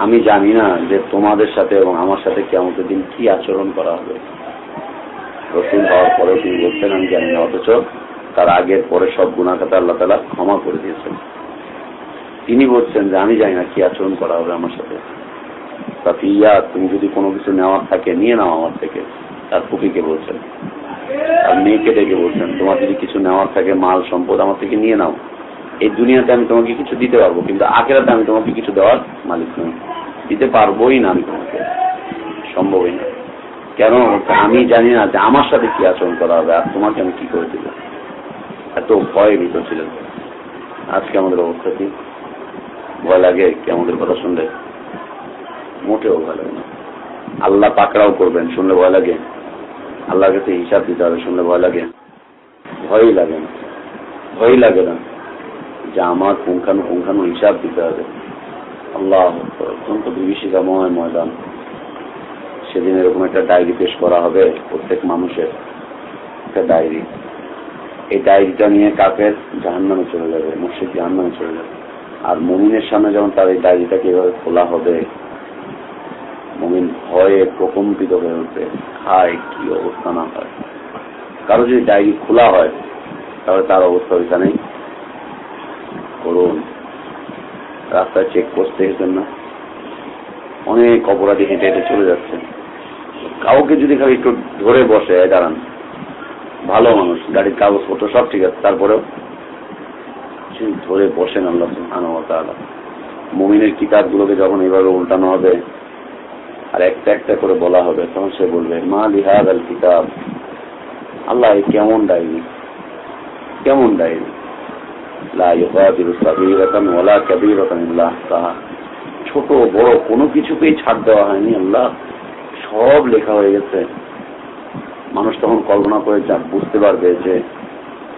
আমি জানি না যে তোমাদের সাথে এবং আমার সাথে কেমন দিন কি আচরণ করা হবে। রসুল হওয়ার পরেও তিনি বলতেন আমি জানি না, অথচ তার আগের পরে সব গুণাখাতা আল্লাহ তালা ক্ষমা করে দিয়েছেন। তিনি বলছেন যে, আমি জানি না কি আচরণ করা হবে আমার সাথে। সাফিয়া তুমি যদি কোনো কিছু নেওয়ার থাকে, নিয়ে নাও আমার থেকে। তার ফুপিকে বলছেন। আর মেয়েকে ডেকে বলছেন, তোমার যদি কিছু নেওয়ার থাকে, মাল, সম্পদ আমার থেকে নিয়ে নাও। এই দুনিয়াতে আমি তোমাকে কিছু দিতে পারব, কিন্তু আখেরাতে আমি তোমাকে কিছু দেওয়ার মালিক নই। দিতে পারবোই না আমি তোমাকে। সম্ভবই না। কেন? আমি জানি না যে আমার সাথে কি আচরণ করা হবে আর তোমাকে আমি কি করে দিব। এত ভয় ভীত ছিলেন। আজকে আমাদের অবস্থা কি? ভয় লাগে কি আমাদের কথা শুনলে? মোটেও ভয় লাগে না। আল্লাহ পাকড়াও করবেন, শুনলে ভয় লাগে। আল্লাহর কাছে হিসাব দিতে হবে, শুনলে ভয় লাগে। ভয়ই লাগে না। ভয়ই লাগে না। যে আমার পুঙ্খানু পুঙ্খানু হিসাব দিতে হবে। আল্লাহ অত্যন্ত বিভীষিকাময় ময়দান। সেদিন এরকম একটা ডায়েরি পেশ করা হবে প্রত্যেক মানুষের একটা ডায়েরি। এই ডায়েরিটা নিয়ে কাকের জাহান নামে চলে যাবে মসজিদ জাহান নামে চলে যাবে। আর মমিনের সামনে যেমন তার এই ডায়েরিটা কীভাবে খোলা হবে, মমিন ভয়ে প্রকম্পিত হয়ে উঠবে খায় কি অবস্থা না হয়। কারও যদি ডায়েরি খোলা হয়, তাহলে তার অবস্থা ওইখানেই করুন রাস্তায় চেক পোস্ট দেখেছেন না? অনেক অপরাধী হেঁটে হেঁটে চলে যাচ্ছে। কাউকে যদি খালি একটু ধরে বসে দাঁড়ান। ভালো মানুষ, গাড়ির কাগজপত্র সব ঠিক আছে, তারপরেও ধরে বসেন আল্লাহ আল্লাহ মমিনের কিতাবগুলোকে যখন এইভাবে উল্টানো হবে, আর একটা একটা করে বলা হবে, তখন সে বলবে, মা লিহাদ আল কিতাব? আল্লাহ কেমন ডায়েরি? কেমন ডায়েরি? ছোট, বড়, কোনো কিছুকেই ছাড় দেওয়া হয়নি, আল্লাহ। সব লেখা হয়ে গেছে। মানুষ তখন কল্পনা করে যা বুঝতে পারবে যে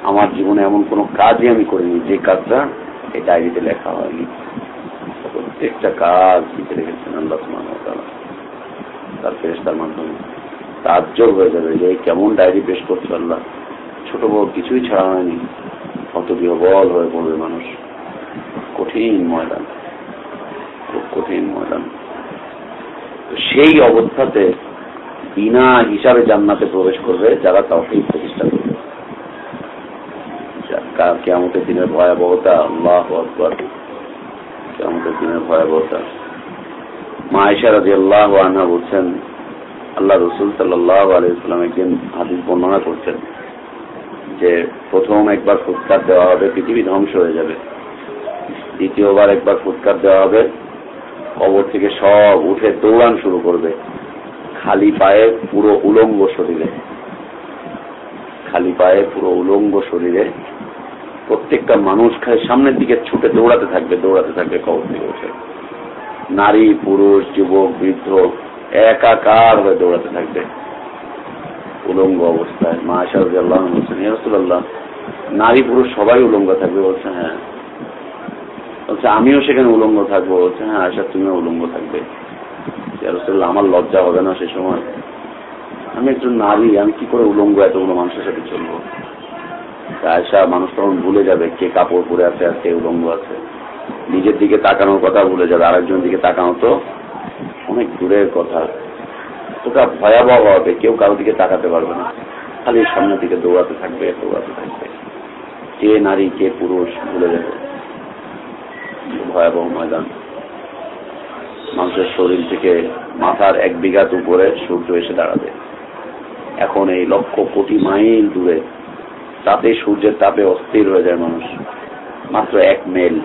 আমার জীবনে এমন কোনো কাজই আমি করিনি। যে কাজটা এই ডায়েরিতে লেখা হয়নি। প্রত্যেকটা কাজ লিখে রেখেছেন আল্লাহ তার ফেরেস্তার মাধ্যমে। তাজ্জব হয়ে যাবে যে কেমন ডায়েরি পেশ করছে আল্লাহ। ছোট বড় কিছুই ছাড়া হয়নি। কত বিহবল হয়ে পড়বে মানুষ। কঠিন ময়দান, খুব কঠিন ময়দান। সেই অবস্থাতে বিনা হিসাবে জান্নাতে প্রবেশ করবে যারা তাওকে প্রতিষ্ঠা করবে। কেমতের দিনের ভয়াবহতা, আল্লাহ আকবর। কেমতের দিনের ভয়াবহতা। মা ইশারা যে আল্লাহ আনা বলছেন, আল্লাহ রসুল সাল্লাহ আলাইসালাম একদিন হাদিস বর্ণনা করছেন যে প্রথম একবার ফুৎকার দেওয়া হবে, পৃথিবী ধ্বংস হয়ে যাবে। দ্বিতীয়বার একবার ফুৎকার দেওয়া হবে, কবর থেকে সব উঠে দৌড়ান শুরু করবে। খালি পায়ে পুরো উলঙ্গ শরীরে। খালি পায়ে পুরো উলঙ্গ শরীরে প্রত্যেকটা মানুষ খায় সামনের দিকে ছুটে দৌড়াতে থাকবে দৌড়াতে থাকবে কবর থেকে উঠে। নারী, পুরুষ, যুবক, বৃদ্ধ একাকার হয়ে দৌড়াতে থাকবে। উলঙ্গ অবস্থায়, মা শাহজি আল্লাহ বলছেন রসুল্লাহ নারী পুরুষ সবাই উলঙ্গ থাকবে? বলছে হ্যাঁ। বলছে, আমিও সেখানে উলঙ্গ থাকব। বলছে হ্যাঁ আশা তুমিও উলঙ্গ থাকবে। রসুল্লাহ আমার লজ্জা হবে না সে সময়? আমি একজন নারী, আমি কি করে উলঙ্গ এতগুলো মানুষের সাথে চলবো? আয়সা মানুষ তখন ভুলে যাবে কে কাপড় পরে আছে আর কে উলঙ্গ আছে। নিজের দিকে তাকানোর কথা ভুলে যাবে, আরেকজনের দিকে তাকানো তো অনেক দূরের কথা। তোটা ভয়াবহ হবে, কেউ কারও দিকে তাকাতে পারবে না। খালি সামনের দিকে দৌড়াতে থাকবে দৌড়াতে থাকবে। কে নারী, কে পুরুষ ভুলে যাবে। ভয়াবহ ময়দান। মানুষের শরীর থেকে মাথার এক বিঘাত উপরে সূর্য এসে দাঁড়াবে। এখন এই লক্ষ কোটি মাইল দূরে তাতে সূর্যের তাপে অস্থির হয়ে যায় মানুষ। মাত্র এক মেল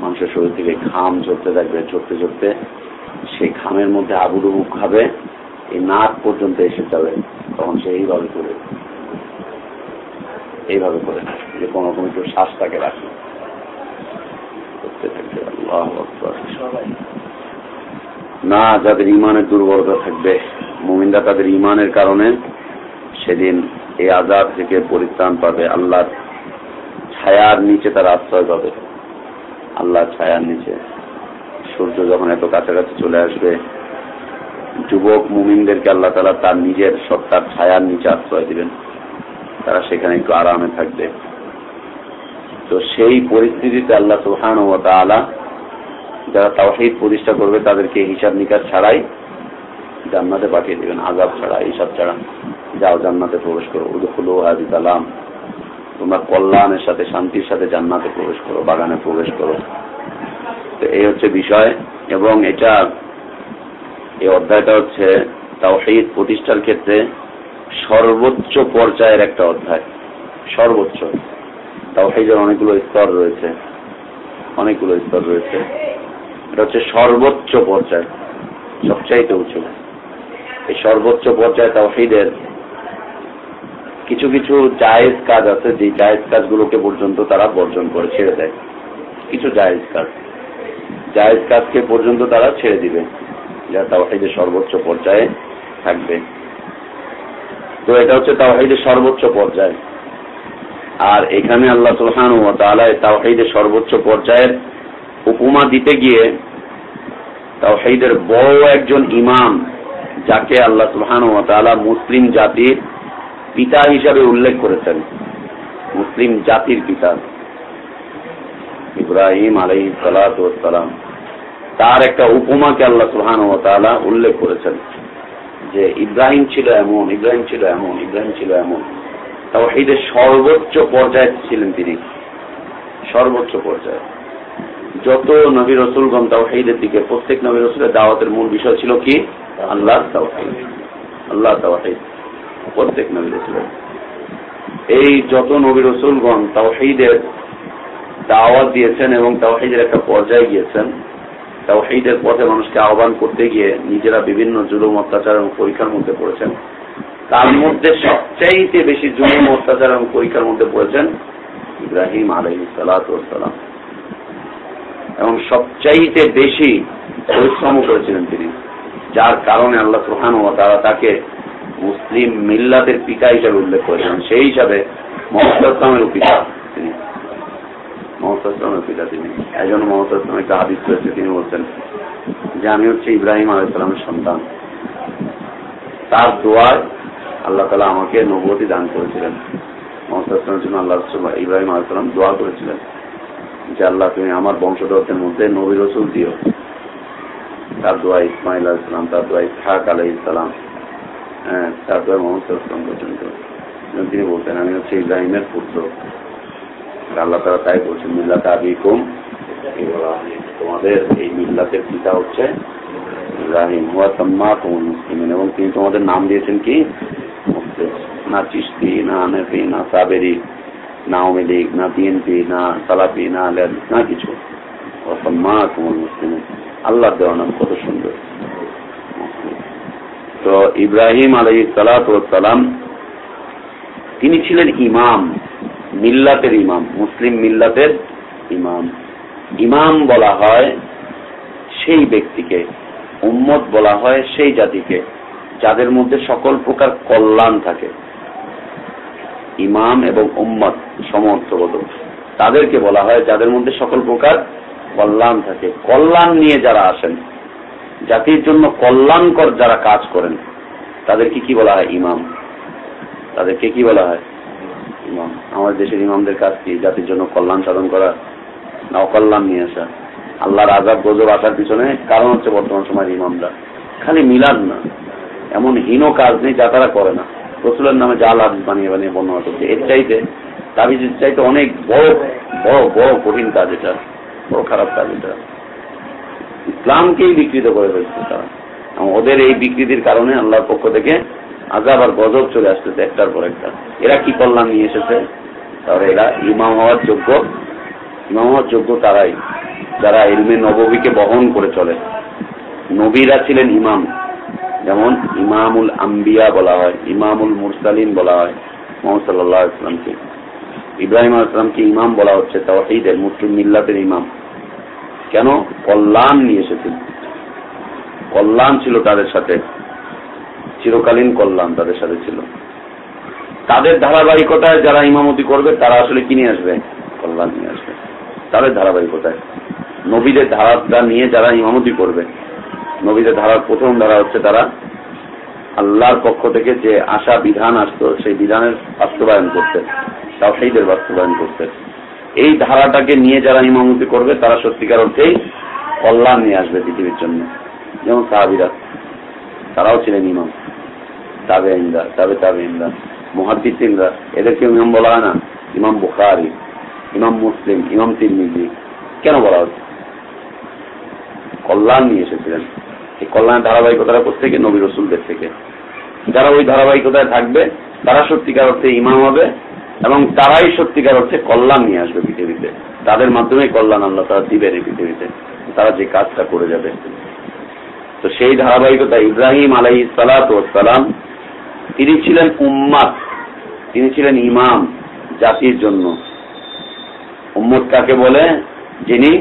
মানুষের শরীর থেকে ঘাম ঝরতে থাকবে, ঝরতে ঝরতে সেই খামের মধ্যে আবুডুবু খাবে, এই নাক পর্যন্ত এসে যাবে, তখন সে এইভাবে করে এইভাবে করে যে কোন রকম একটু শ্বাসটাকে রাখে। করতে থাকবে না, যাদের ইমানের দুর্বলতা থাকবে, মুমিনরা তাদের ইমানের কারণে সেদিন এই আজাদ থেকে পরিত্রাণ পাবে, আল্লাহর ছায়ার নিচে তার আশ্রয় পাবে। আল্লাহর ছায়ার নিচে। সূর্য যখন এত কাছাকাছি চলে আসবে, যুবক মুমিনদেরকে আল্লাহ তালা তার নিজের সত্তার ছায়ার নিচে আশ্রয় দিবেন। তারা সেখানে একটু আরামে থাকবে। তো সেই পরিস্থিতিতে আল্লাহ সুহান ও তালা যারা তাওহিদ প্রতিষ্ঠা করবে, তাদেরকে হিসাব নিকাশ ছাড়াই জান্নাতে পাঠিয়ে দেবেন আজাব ছাড়া হিসাব ছাড়া। যাও জান্নাতে প্রবেশ করো উদুফুলু হাজিদালাম তোমরা কল্যাণের সাথে, শান্তির সাথে জান্নাতে প্রবেশ করো, বাগানে প্রবেশ করো। তো এই হচ্ছে বিষয়, এবং এটা এই অধ্যায়টা হচ্ছে তাওহিদ প্রতিষ্ঠার ক্ষেত্রে সর্বোচ্চ পর্যায়ের একটা অধ্যায়, সর্বোচ্চ। তাও তাওহিদের অনেকগুলো স্তর রয়েছে, অনেকগুলো স্তর রয়েছে। এটা হচ্ছে সর্বোচ্চ পর্যায়, সবচাইতে উঁচু। এই সর্বোচ্চ পর্যায়ে তাওহিদের কিছু কিছু জায়েজ কাজ আছে যে জায়েজ কাজগুলোকে পর্যন্ত তারা বর্জন করে, ছেড়ে দেয়। কিছু জায়েজ কাজ। জায়েজ কাজকে পর্যন্ত তারা ছেড়ে দিবে, যা তাওহিদের সর্বোচ্চ পর্যায়ে থাকবে। তো এটা হচ্ছে তাওহিদের সর্বোচ্চ পর্যায়। আর এখানে আল্লাহ সুলহান ও তালায় তাওহিদের সর্বোচ্চ পর্যায়ের উপমা দিতে গিয়ে তাওহিদের বড় একজন ইমাম, যাকে আল্লাহ সুলহান ও তালা মুসলিম জাতির পিতা হিসাবে উল্লেখ করেছেন। মুসলিম জাতির পিতা। ইব্রাহিম আলাই সালাম তার একটা উপমাকে আল্লাহ সুহান ও তালা উল্লেখ করেছেন যে ইব্রাহিম ছিল এমন, ইব্রাহিম ছিল এমন, ইব্রাহিম ছিল এমন। তাও এইদের সর্বোচ্চ পর্যায়ে ছিলেন তিনি। সর্বোচ্চ পর্যায়ে। যত নবী রসুলগণ তাও এইদের দিকে, প্রত্যেক নবী রসুলের দাওয়াতের মূল বিষয় ছিল কি? আল্লাহ তাওহাইদ আল্লাহ তাওহাইদ প্রত্যেক নবী রসুলের। এই যত নবী রসুলগণ তাওহিদের দাওয়াত দিয়েছেন এবং তাওহিদের একটা পর্যায়ে গিয়েছেন। তাওহিদের পথে মানুষকে আহ্বান করতে গিয়ে নিজেরা বিভিন্ন জুলুম, অত্যাচার এবং পরীক্ষার মধ্যে পড়েছেন। তার মধ্যে সবচাইতে বেশি জুলুম, অত্যাচার এবং পরীক্ষার মধ্যে পড়েছেন ইব্রাহিম আলহ সালাম। এবং সবচাইতে বেশি পরিশ্রম করেছিলেন তিনি, যার কারণে আল্লাহ সুহান ও তারা তাকে মুসলিম মিল্লাতের পিতা হিসাবে উল্লেখ করেছেন। সেই হিসাবে মোহাম্মদ ইসলামের পিতা তিনি। তিনি। বলছেন যে, আমি হচ্ছে ইব্রাহিম আলাইসালামের সন্তান। তার আল্লাহ তালা আমাকে নবতী দান করেছিলেন। জন্য আল্লাহ ইব্রাহিম আলাইসালাম দোয়া করেছিলেন যে, আল্লাহ, তুমি আমার বংশধরদের মধ্যে নবী রসুল দিও। তার দোয়া ইসমাইল আলাইসালাম তার দোয়া ইসহাক আলাই ইসলাম হ্যাঁ তার দোয়া মোহাম্মদ পর্যন্ত তিনি বলতেন, আমি হচ্ছে ইব্রাহিমের পুত্র। আল্লাহ তারা তাই বলছেন, মিল্লাতে আবি কুম তোমাদের এই মিল্লাতের পিতা হচ্ছে ইব্রাহিম। হুয়া তাম্মা কুমুল মুসলিমিন। এবং তিনি তোমাদের নাম দিয়েছেন কি? না চিস্তি না আনেফি, না সাবেরি, না আওয়ামী লীগ, না বিএনপি, না সালাফি, না আলেন না কিছু। মা কুমুল মুসলিমিন। আল্লাহ দেওয়া নাম কত সুন্দর। তো ইব্রাহিম আলহ সালাম, তিনি ছিলেন ইমাম। মিল্লাতের ইমাম, মুসলিম মিল্লাতের ইমাম। ইমাম বলা হয় সেই ব্যক্তিকে, উম্মত বলা হয় সেই জাতিকে, যাদের মধ্যে সকল প্রকার কল্যাণ থাকে। ইমাম এবং উম্মত সমর্থগত। তাদেরকে বলা হয় যাদের মধ্যে সকল প্রকার কল্যাণ থাকে। কল্যাণ নিয়ে যারা আসেন, জাতির জন্য কল্যাণকর যারা কাজ করেন, তাদেরকে কি বলা হয় ইমাম? তাদেরকে কি বলা হয়? ইমাম। আমাদের দেশের ইমামদের কাজ কি? জাতির জন্য কল্যাণ সাধন করা না অকল্যাণ নিয়ে আসা? আল্লাহর আজাব গজব আসার পিছনে কারণ হচ্ছে বর্তমান সময়ের ইমামরা। খালি মিলান না। এমন হীন কাজ নেই যা তারা করে না। রসুলের নামে জাল হাদিস বানিয়ে বানিয়ে বর্ণনা করছে। এর চাইতে তাবিজের চাইতে অনেক বড় বড় বড় কঠিন কাজ এটা। বড় খারাপ কাজ এটা। ইসলামকেই বিকৃত করে ফেলছে তারা। ওদের এই বিকৃতির কারণে আল্লাহর পক্ষ থেকে আজাব আর গজব চলে আসতেছে একটার পর একটা। এরা কি কল্যাণ নিয়ে এসেছে? তাহলে এরা ইমাম হওয়ার যোগ্য। ইমাম হওয়ার যোগ্য তারাই, যারা এলমে নবীকে বহন করে চলে। নবীরা ছিলেন ইমাম। যেমন ইমামুল আম্বিয়া বলা হয়, ইমামুল মুরসালিন বলা হয় মোহাম্মদ সাল্লাহ ইসলামকে ইব্রাহিম আসলামকে ইমাম বলা হচ্ছে তাও তাওহিদের, মুসলিম মিল্লাতের ইমাম। কেন? কল্যাণ নিয়ে এসেছেন কল্যাণ ছিল তাদের সাথে। চিরকালীন কল্যাণ তাদের সাথে ছিল। তাদের ধারাবাহিকতায় যারা ইমামতি করবে, তারা আসলে কি নিয়ে আসবে? কল্যাণ নিয়ে আসবে। তাদের ধারাবাহিকতায়। নবীদের ধারাটা নিয়ে যারা ইমামতি করবে, নবীদের ধারার প্রথম ধারা হচ্ছে তারা আল্লাহর পক্ষ থেকে যে আশা বিধান আসতো, সেই বিধানের বাস্তবায়ন করতে তাও সেইদের বাস্তবায়ন করতে। এই ধারাটাকে নিয়ে যারা ইমামতি করবে, তারা সত্যিকার অর্থেই কল্যাণ নিয়ে আসবে পৃথিবীর জন্য। যেমন সাহাবিরা, তারাও ছিলেন ইমাম। তাবে ইন্দা তাবে তাবে ইন্দা মহাদ্দিসিনরা এদেরকে ইমাম বলা না ইমাম বুখারি ইমাম মুসলিম ইমাম তিরমিজি কেন বলা হচ্ছে কল্যাণ নিয়ে এসেছিলেন। এই কল্যাণের ধারাবাহিকতাটা থেকে নবী রসুলদের থেকে। যারা ওই ধারাবাহিকতায় থাকবে, তারা সত্যিকার অর্থে ইমাম হবে এবং তারাই সত্যিকার অর্থে কল্যাণ নিয়ে আসবে পৃথিবীতে। তাদের মাধ্যমে কল্যাণ আল্লাহ তারা দিবেন এই পৃথিবীতে। তারা যে কাজটা করে যাবে। তো সেই ধারাবাহিকতা ইব্রাহিম আলাই সালাম তিনি ছিলেন উম্মাদ। তিনি ছিলেন ইমাম জাতির জন্য। উম্মত কাকে বলে? যিনি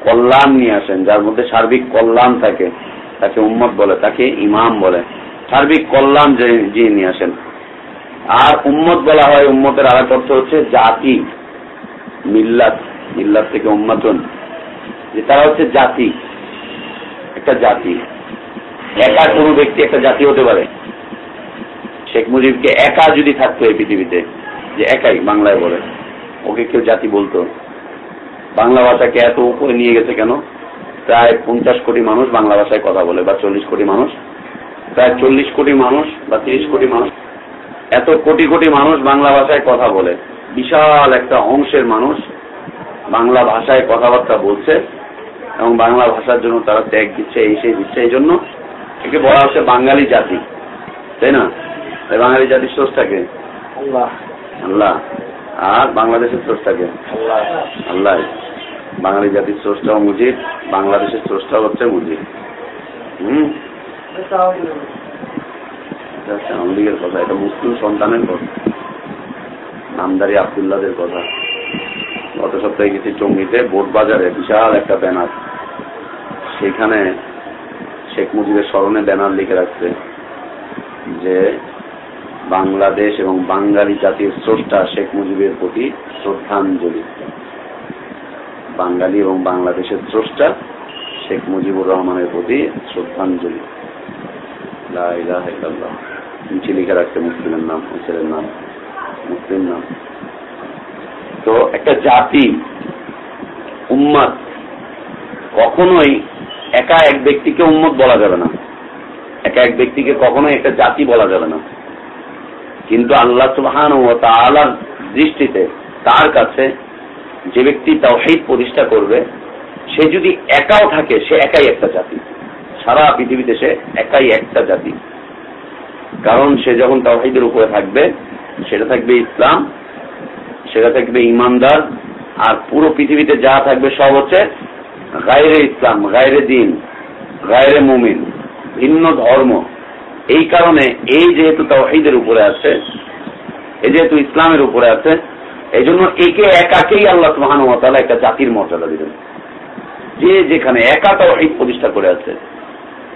কল্যাণ নিয়ে আসেন, যার মধ্যে সার্বিক কল্যাণ থাকে, তাকে উম্মত বলে, তাকে ইমাম বলে। সার্বিক কল্যাণ যিনি নিয়ে আসেন। আর উম্মত বলা হয়, উম্মতের আর অর্থ হচ্ছে জাতি, মিল্লাত। মিল্লাত থেকে উম্মাতন। যে তারা হচ্ছে জাতি, একটা জাতি। একা কোনো ব্যক্তি একটা জাতি হতে পারে। শেখ মুজিবকে একা যদি থাকতো এই পৃথিবীতে, যে একাই বাংলায় বলে, ওকে কেউ জাতি বলতো। বাংলা ভাষাকে এত উপরে নিয়ে গেছে কেন? প্রায় পঞ্চাশ কোটি মানুষ বাংলা ভাষায় কথা বলে, বা চল্লিশ কোটি মানুষ। প্রায় চল্লিশ কোটি মানুষ বা তিরিশ কোটি মানুষ। এত কোটি কোটি মানুষ বাংলা ভাষায় কথা বলে। বিশাল একটা অংশের মানুষ বাংলা ভাষায় কথাবার্তা বলছে এবং বাংলা ভাষার জন্য তারা ত্যাগ দিচ্ছে এই সেই দিচ্ছে এই জন্য। একে বলা হচ্ছে বাঙালি জাতি। তাই না? বাঙালি জাতির স্রষ্টাকে আল্লাহ। আল্লাহ। আর বাংলাদেশের স্রষ্টাকে আল্লাহ। আল্লাহ। বাঙালি জাতির স্রষ্টাও মুজিব বাংলাদেশের স্রষ্টা হচ্ছে মুজিব। হম? আওয়ামী লীগের কথা এটা মুসলিম সন্তানের কথা। নামদারি আবদুল্লাদের কথা। গত সপ্তাহে গেছি চঙ্গিতে বোট বাজারে বিশাল একটা ব্যানার। সেখানে শেখ মুজিবের স্মরণে ব্যানার লিখে রাখছে যে বাংলাদেশ এবং বাঙালি জাতির স্রষ্টা শেখ মুজিবের প্রতি শ্রদ্ধাঞ্জলি। বাঙালি এবং বাংলাদেশের স্রষ্টা শেখ মুজিবুর রহমানের প্রতি শ্রদ্ধাঞ্জলি। নিচে লিখে রাখছে মুসলিমের নাম, ছেলের নাম, মুসলিম নাম। তো একটা জাতি উম্মাদ কখনোই একা এক ব্যক্তিকে উম্মত বলা যাবে না। একা এক ব্যক্তিকে কখনোই একটা জাতি বলা যাবে না। কিন্তু আল্লাহ সুবহান ও তালার দৃষ্টিতে তার কাছে যে ব্যক্তি তাওহিদ প্রতিষ্ঠা করবে, সে যদি একাও থাকে, সে একাই একটা জাতি। সারা পৃথিবীতে সে একাই একটা জাতি। কারণ সে যখন তাওহিদের উপরে থাকবে, সেটা থাকবে ইসলাম, সেটা থাকবে ইমানদার, আর পুরো পৃথিবীতে যা থাকবে সব হচ্ছে গায়রে ইসলাম, গায়রে দিন, গায়রে মুমিন, ভিন্ন ধর্ম। এই কারণে এই যেহেতু তাওহিদের উপরে আছে, এই যেহেতু ইসলামের উপরে আছে এই জন্য একে একাকেই আল্লাহ সুহানুমতালা একটা জাতির মর্যাদা দিবেন। যে যেখানে একা তাওহিদ প্রতিষ্ঠা করে আছে,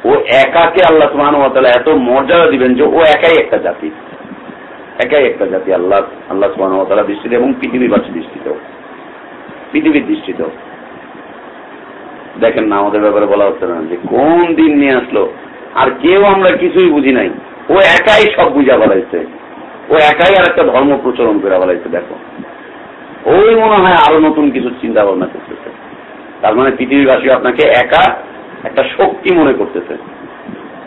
ও একাকে আল্লাহ সুহানুমতালা এত মর্যাদা দিবেন যে ও একাই একটা জাতি। একাই একটা জাতি আল্লাহ আল্লাহ সুহানুমতালা দৃষ্টিতে এবং পৃথিবীবাসী দৃষ্টিতেও, পৃথিবীর দৃষ্টিতেও। দেখেন না, আমাদের ব্যাপারে বলা হচ্ছে না যে কোন দিন নিয়ে আসলো আর কেউ আমরা কিছুই বুঝি নাই। ও একাই সব বুঝা বলাইছে ও একাই আর একটা ধর্ম প্রচলন করে বলাইছে দেখো। ওই মনে হয় আরও নতুন কিছু চিন্তা ভাবনা করতেছে। তার মানে পৃথিবীবাসী আপনাকে একা একটা শক্তি মনে করতেছে।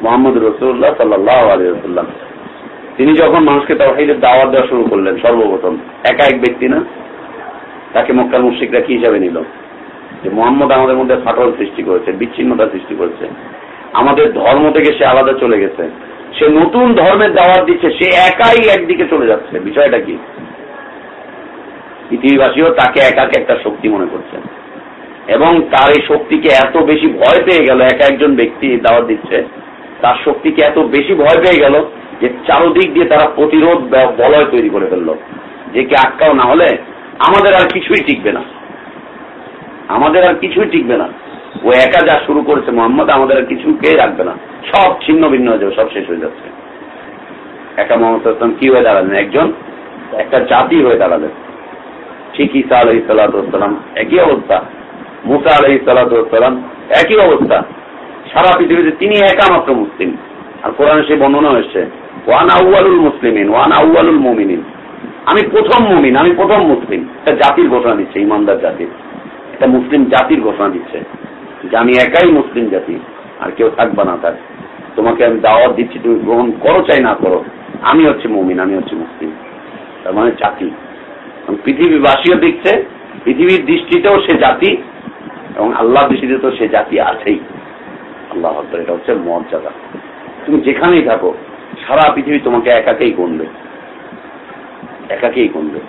মোহাম্মদ রসুল্লাহ সাল্লাহ আলিয়াল্লাম তিনি যখন মানুষকে তাওহিদের দাওয়াত দেওয়া শুরু করলেন, সর্বপ্রথম, একা এক ব্যক্তি না? তাকে মক্কার মুশ্রিকরা কি হিসাবে নিল? যে মোহাম্মদ আমাদের মধ্যে ফাটল সৃষ্টি করেছে, বিচ্ছিন্নতা সৃষ্টি করেছে। আমাদের ধর্ম থেকে সে আলাদা চলে গেছে। সে নতুন ধর্মের দাওয়াত দিচ্ছে, সে একাই একদিকে চলে যাচ্ছে। বিষয়টা কি? পৃথিবীবাসীও তাকে একাকে একটা শক্তি মনে করছে। এবং তার এই শক্তিকে এত বেশি ভয় পেয়ে গেল, একা একজন ব্যক্তি দাওয়াত দিচ্ছে, তার শক্তিকে এত বেশি ভয় পেয়ে গেল যে চারোদিক দিয়ে তারা প্রতিরোধ বলয় তৈরি করে ফেলল। যে কি আটকাও না হলে আমাদের আর কিছুই টিকবে না। আমাদের আর কিছুই টিকবে না। ও একা যা শুরু করেছে মোহাম্মদ, আমাদের কিছু কে রাখবে না। সব ছিন্ন ভিন্ন হয়ে যাবে, সব শেষ হয়ে যাচ্ছে। একা মোহাম্মদ ইসলাম কি হয়ে দাঁড়ালেন? একজন? একটা জাতি হয়ে দাঁড়ালেন। ঠিক ইসা আলহি সাল্লাহাম একই অবস্থা। মুসা আলহি সাল্লাহাম একই অবস্থা। সারা পৃথিবীতে তিনি একা মাত্র মুসলিম। আর কোরআন সে বর্ণনা হয়েছে, ওয়ান আউয়ালুল মুসলিমিন, ওয়ান আউয়ালুল মুমিনিন। আমি প্রথম মুমিন, আমি প্রথম মুসলিম। একটা জাতির ঘোষণা দিচ্ছে, ইমানদার জাতির একটা মুসলিম জাতির ঘোষণা দিচ্ছে। যে আমি একাই মুসলিম জাতি, আর কেউ থাকবা না থাক তোমাকে আমি দাওয়াত দিচ্ছি, তুমি গ্রহণ করো চাই না করো। আমি হচ্ছে মুমিন, আমি হচ্ছে মুসলিম। তার মানে জাতি। পৃথিবীবাসীও দেখছে, পৃথিবীর দৃষ্টিতেও সে জাতি, এবং আল্লাহ দৃষ্টিতে তো সে জাতি আছেই। আল্লাহ এটা হচ্ছে মর্যাদা। তুমি যেখানেই থাকো, সারা পৃথিবী তোমাকে একাকেই গণবে একাকেই গণবে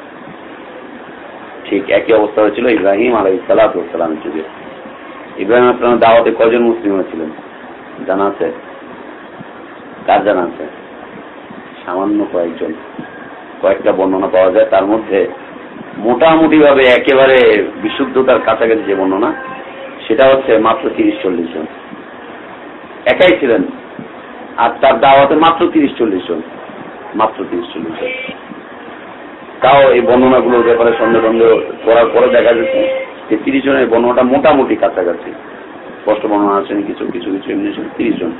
ঠিক একই অবস্থা হয়েছিল ইব্রাহিম আলাই সালাতামের যুগে। ইব্রাহিম আসলামের দাওয়াতে কজন মুসলিম হয়েছিলেন? জানা আছে? কার জানা আছে? সামান্য কয়েকজন। কয়েকটা বর্ণনা পাওয়া যায়। তার মধ্যে মোটামুটি ভাবে একেবারে বিশুদ্ধতার কাছাকাছি যে বর্ণনা, সেটা হচ্ছে মাত্র তিরিশ চল্লিশ জন। একাই ছিলেন। আর তার দাওয়াতে মাত্র তিরিশ চল্লিশ জন। মাত্র তিরিশ চল্লিশ জন। তাও এই বর্ণনাগুলোর ব্যাপারে সন্দেহ সন্দেহ করার পরে দেখা যাচ্ছে যে তিরিশ জনের বর্ণনাটা মোটামুটি কাছাকাছি। স্পষ্ট বর্ণনা আছেন কিছু কিছু কিছু, এমনি তিরিশ জন।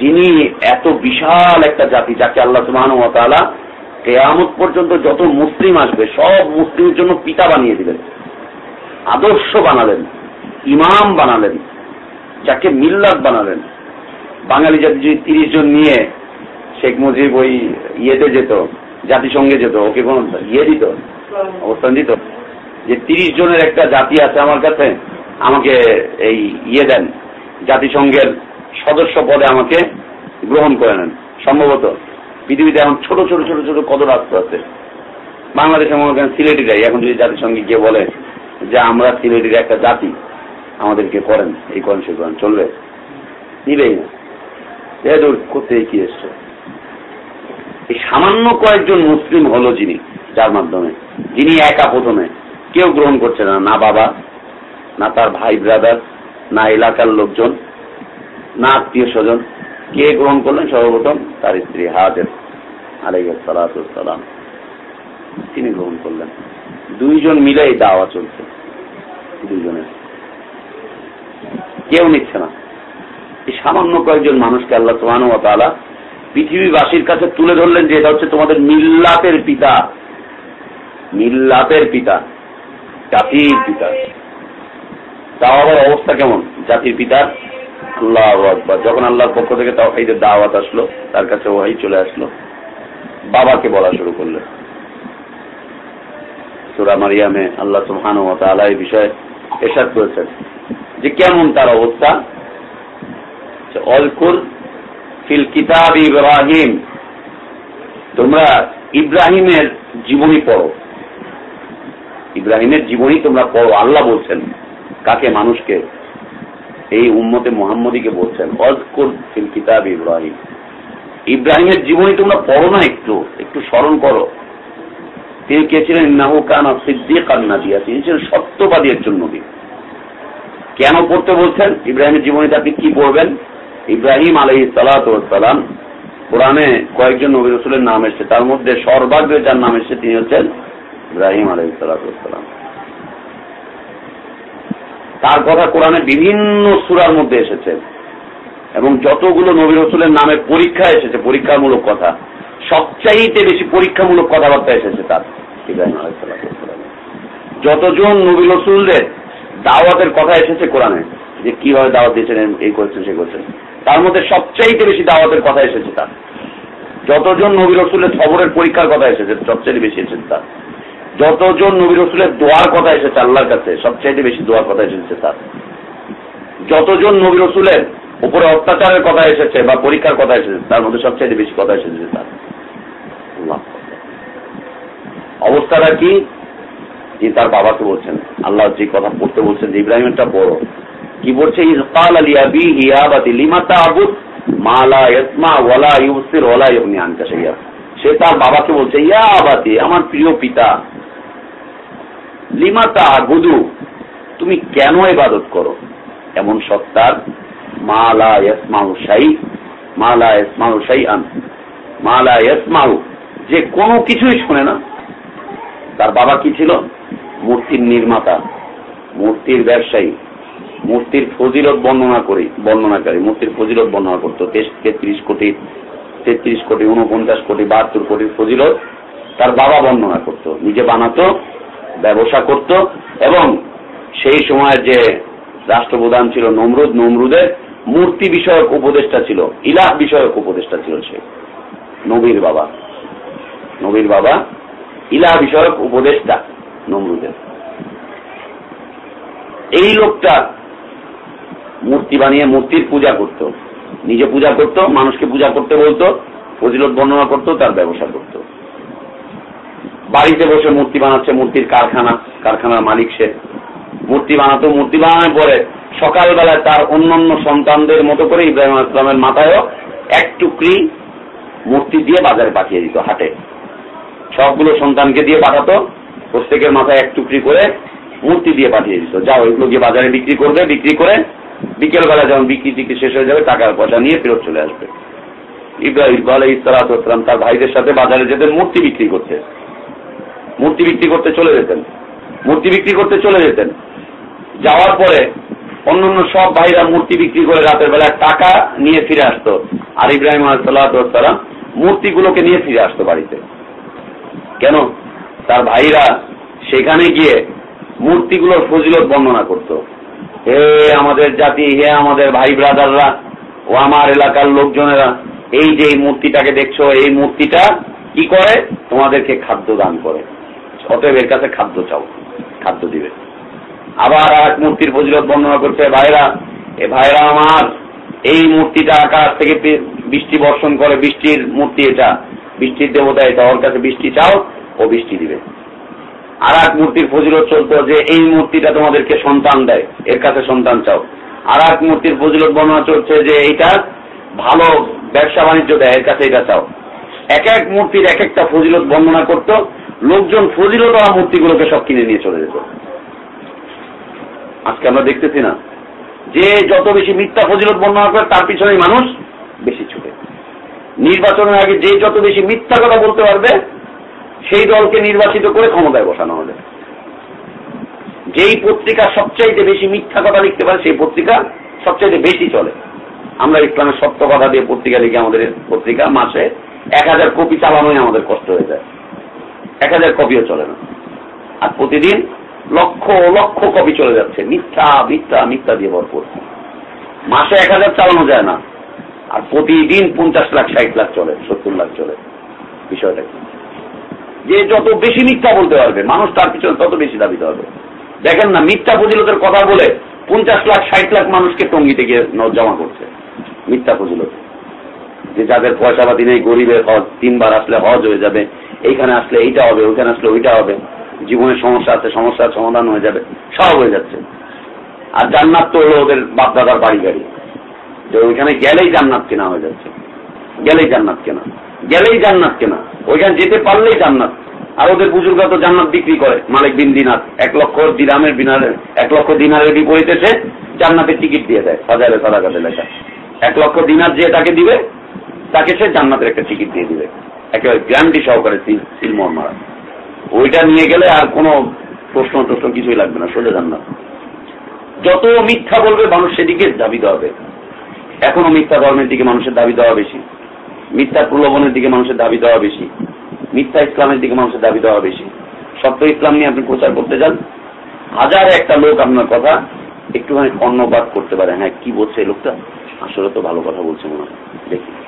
যিনি এত বিশাল একটা জাতি, যাকে আল্লাহ সুবাহ কেয়ামত পর্যন্ত যত মুসলিম আসবে, সব মুসলিমের জন্য পিতা বানিয়ে দিলেন। আদর্শ বানালেন, ইমাম বানালেন, যাকে মিল্লাত বানালেন। বাঙালি জাতি যদি তিরিশ জন নিয়ে শেখ মুজিব ওই ইয়েতে যেত, জাতিসংঘে যেত, ওকে কোন ইয়ে দিত, অবস্থান দিত? যে তিরিশ জনের একটা জাতি আছে আমার কাছে, আমাকে এই ইয়ে দেন, জাতিসংঘের সদস্য পদে আমাকে গ্রহণ করে নেন। সম্ভবত পৃথিবীতে এখন ছোট ছোট ছোট ছোট কত রাষ্ট্র আছে। বাংলাদেশে মনে করেন সিলেটিরাই। এখন যদি জাতিসংঘে গিয়ে বলে যে আমরা সিলেটির একটা জাতি, আমাদেরকে করেন, এই করেন সে করেন, চলবে? নিবেই না। এদূর কি এসছে? এই সামান্য কয়েকজন মুসলিম হলো যিনি, যার মাধ্যমে। যিনি একা প্রথমে। কেউ গ্রহণ করছে না না বাবা, না তার ভাই ব্রাদার না এলাকার লোকজন, না আত্মীয় স্বজন। কে গ্রহণ করলেন? সর্বপ্রথম তার স্ত্রী হাজের আলাইসালাম তিনি গ্রহণ করলেন। দুইজন মিলে এই দাওয়া চলছে। দুইজনের। কেউ নিচ্ছে না। এই সামান্য কয়েকজন মানুষকে আল্লাহ তালা পৃথিবীবাসীর কাছে তুলে ধরলেন যে এটা হচ্ছে তোমাদের মিল্লাতের পিতা। মিল্লাতের পিতা। জাতির পিতা। তাও আবার অবস্থা কেমন? জাতির পিতার আল্লাহ আকবর। যখন আল্লাহর পক্ষ থেকে তাও তাওহাইদের দাওয়াত আসলো, তার কাছে ওহাই চলে আসলো। বাবাকে বলা শুরু করলেন সুরা মারিয়ামে আল্লাহ সুহান ও তালা এই বিষয়ে এসাদ করেছেন যে কেমন তার অবস্থা? অলকুল ফিল কিতাব ইব্রাহিম। তোমরা ইব্রাহিমের জীবনী পড়ো। ইব্রাহিমের জীবনী তোমরা পড়ো, আল্লাহ বলছেন, কাকে? মানুষকে। এই উম্মতে মোহাম্মদীকে বলছেন অজকুর ফিল কিতাব ইব্রাহিম। ইব্রাহিমের জীবনী তোমরা পড়ো না একটু একটু স্মরণ করো। তিনি কে ছিলেন? নাহু কানা সিদ্দিক কান্না দিয়া তিনি ছিলেন সত্যবাদী একজন নবী। কেন পড়তে বলছেন? ইব্রাহিমের জীবনীতে আপনি কি পড়বেন? ইব্রাহিম আলহি সালাম কোরআনে কয়েকজন নবী রসুলের নাম এসছে। তার মধ্যে সর্বাগ্রে যার নাম এসছে তিনি হচ্ছেন ইব্রাহিম আলহি সালাম। তার কথা কোরআনে বিভিন্ন সুরার মধ্যে এসেছে এবং যতগুলো নবী রসুলের নামে পরীক্ষা এসেছে, পরীক্ষামূলক কথা, সবচাইতে বেশি পরীক্ষামূলক কথাবার্তা এসেছে তার ইব্রাহিম আলাইসালাম যতজন নবী রসুলদের দাওয়াতের কথা এসেছে কোরআনে, যে কীভাবে দাওয়াত দিয়েছেন, এই করেছেন সে করেছেন, তার মধ্যে সবচাইতে বেশি দাওয়াতের কথা এসেছে তার। যতজন নবী রসুলের খবরের পরীক্ষার কথা এসেছে সবচেয়ে বেশি এসেছে তার। যতজন নবী রসুলের দোয়ার কথা এসেছে আল্লাহর কাছে, সবচাইতে বেশি দোয়ার কথা এসেছে তার। যতজন নবী রসুলের উপরে অত্যাচারের কথা এসেছে বা পরীক্ষার কথা এসেছে, তার মধ্যে সবচাইতে বেশি কথা এসেছে তার। অবস্থাটা কি? যে তার বাবাকে বলছেন, আল্লাহ যে কথা পড়তে বলছেন, যে ইব্রাহিমটা বড়, কি বলছে? ইসকাল আলী আবি হিয়াবাতি লিমাতা আবুদ মালা ইসমা ওয়ালা ইউসির ওয়ালা ইবনি আনকা সে তার বাবাকে বলছে, ইয়া আবাতি আমার প্রিয় পিতা লিমাতা গুদু তুমি কেন ইবাদত করো? এমন সত্তার মালা ইসমাউ শাই মালা ইসমাউ শাই আন মালা ইসমাউ যে কোনো কিছুই শোনে না। তার বাবা কি ছিল? মূর্তির নির্মাতা, মূর্তির ব্যবসায়ী, মূর্তির ফজিলত বর্ণনা করি, বর্ণনাকারী, মূর্তির ফজিলত বর্ণনা করতো। তেত্রিশ কোটি তেত্রিশ কোটি উনপঞ্চাশ কোটি, বাহাত্তর কোটির ফজিলত তার বাবা বর্ণনা করত। নিজে বানাতো ব্যবসা করত এবং সেই সময়ের যে রাষ্ট্রপ্রধান ছিল নমরুদ, নমরুদের মূর্তি বিষয়ক উপদেষ্টা ছিল, ইলাহ বিষয়ক উপদেষ্টা ছিল সে, নবীর বাবা। নবীর বাবা ইলাহ বিষয়ক উপদেষ্টা নমরুদের। এই লোকটা মূর্তি বানিয়ে মূর্তির পূজা করত, নিজে পূজা করত, মানুষকে পূজা করতে বলতো, ফজিলত বর্ণনা করত, তার ব্যবসা করত। বাড়িতে বসে মূর্তি বানাচ্ছে, মূর্তির কারখানা, কারখানার মালিক সে। মূর্তি বানাতো, মূর্তি বানানোর পরে সকালবেলায় তার অন্যান্য সন্তানদের মতো করে ইব্রাহিম ইসলামের মাথায়ও এক টুকরি মূর্তি দিয়ে বাজারে পাঠিয়ে দিত হাটে। সবগুলো সন্তানকে দিয়ে পাঠাতো, প্রত্যেকের মাথায় এক টুকরি করে মূর্তি দিয়ে পাঠিয়ে দিত। যাও, এগুলো গিয়ে বাজারে বিক্রি করবে, বিক্রি করে বিকেলবেলা যখন বিক্রি টিক্রি শেষ হয়ে যাবে, টাকার পয়সা নিয়ে ফেরত চলে আসবে। ইব্রাহিম ইসলাম তার ভাইদের সাথে বাজারে যেতে মূর্তি বিক্রি করতে। মূর্তি বিক্রি করতে চলে যেতেন। মূর্তি বিক্রি করতে চলে যেতেন। যাওয়ার পরে অন্যান্য সব ভাইরা মূর্তি বিক্রি করে রাতের বেলা টাকা নিয়ে ফিরে আসতো। আর ইব্রাহিম আলাইসাল্লাম মূর্তিগুলোকে নিয়ে ফিরে আসতো বাড়িতে। কেন? তার ভাইরা সেখানে গিয়ে মূর্তিগুলোর ফজিলত বর্ণনা করত। হে আমাদের জাতি, হে আমাদের ভাই ব্রাদাররা, ও আমার এলাকার লোকজনেরা, এই যে এই মূর্তিটাকে দেখছ, এই মূর্তিটা কি করে? তোমাদেরকে খাদ্য দান করে। অতএব এর কাছে খাদ্য চাও, খাদ্য দিবে। আবার এক মূর্তির ফজিলত বর্ণনা করছে, ভাইরা, এ ভাইরা আমার, এই মূর্তিটা আকাশ থেকে বৃষ্টি বর্ষণ করে, বৃষ্টির মূর্তি এটা, বৃষ্টির দেবতা এটা, ওর কাছে বৃষ্টি চাও, ও বৃষ্টি দিবে। আর এক মূর্তির ফজিলত চলতো যে, এই মূর্তিটা তোমাদেরকে সন্তান দেয়, এর কাছে সন্তান চাও। আর এক মূর্তির ফজিলত বর্ণনা চলছে যে, এইটা ভালো ব্যবসা বাণিজ্য দেয়, এর কাছে এটা চাও। এক এক মূর্তির এক একটা ফজিলত বর্ণনা করত লোকজন ফজিলত মূর্তিগুলোকে সব কিনে নিয়ে চলে যেত। আজকে আমরা দেখতেছি না। যে যত বেশি মিথ্যা ফজিলত বর্ণনা করে, তার পিছনে মানুষ বেশি ছুটে। নির্বাচনের আগে যে যত বেশি মিথ্যা কথা বলতে পারবে, সেই দলকে নির্বাচিত করে ক্ষমতায় বসানো হবে। যেই পত্রিকা সবচাইতে বেশি মিথ্যা কথা লিখতে পারে, সেই পত্রিকা সবচাইতে বেশি চলে। আমরা ইসলামের সত্য কথা দিয়ে পত্রিকা লিখে, আমাদের পত্রিকা মাসে এক হাজার কপি চালানোই আমাদের কষ্ট হয়ে যায়। এক হাজার কপিও চলে না। আর প্রতিদিন লক্ষ লক্ষ কপি চলে যাচ্ছে। মিথ্যা মিথ্যা মিথ্যা দিয়ে ভরপুর। মাসে এক হাজার চালানো যায় না। আর প্রতিদিন পঞ্চাশ লাখ, ষাট লাখ চলে, সত্তর লাখ চলে। বিষয়টা কি? যে যত বেশি মিথ্যা বলতে পারবে, মানুষ তার পিছনে তত বেশি দাবিতে হবে। দেখেন না, মিথ্যা ফজিলতের কথা বলে পঞ্চাশ লাখ, ষাট লাখ মানুষকে টঙ্গিতে গিয়ে জমা করছে। মিথ্যা ফজিলত। যে যাদের পয়সা পাতি নেই, গরিবের হজ, তিনবার আসলে হজ হয়ে যাবে। এইখানে আসলে এইটা হবে, ওইখানে আসলে ওইটা হবে। জীবনের সমস্যা আছে, সমস্যার সমাধান হয়ে যাবে। সব হয়ে যাচ্ছে। আর জান্নাত তো হলো ওদের বাপদাদার বাড়ি গাড়ি। যে ওইখানে গেলেই জান্নাত কেনা হয়ে যাচ্ছে। গেলেই জান্নাত কেনা। গেলেই জান্নাত কেনা। ওইখানে যেতে পারলেই জান্নাত। আর ওদের বুজুর্গ তো জান্নাত বিক্রি করে। মালিক বিন দিনার। এক লক্ষ দিনামের বিনারের, এক লক্ষ দিনারের বিপরীতে সে জান্নাতের টিকিট দিয়ে দেয়। হাজারে সাদাকাতে লেখা। এক লক্ষ দিনার যে তাকে দিবে তাকে সে জান্নাতের একটা টিকিট দিয়ে দিবে। একেবারে গ্যারান্টি সহকারে সিলমোহর মারা। ওইটা নিয়ে গেলে আর কোনো প্রশ্ন টশ্ন কিছুই লাগবে না, সোজা জান্নাত। যত মিথ্যা বলবে মানুষ সেদিকে দাবি দেওয়া হবে। এখনও মিথ্যা ধর্মের দিকে মানুষের দাবি দেওয়া বেশি। মিথ্যা প্রলোভনের দিকে মানুষের দাবি দেওয়া বেশি। মিথ্যা ইসলামের দিকে মানুষের দাবি দেওয়া বেশি। সত্য ইসলাম নিয়ে আপনি প্রচার করতে যান। হাজার একটা লোক আপনার কথা একটুখানি অন্নবাদ করতে পারে। হ্যাঁ কি বলছে এই লোকটা? আসলে তো ভালো কথা বলছে মনে হয়। দেখি।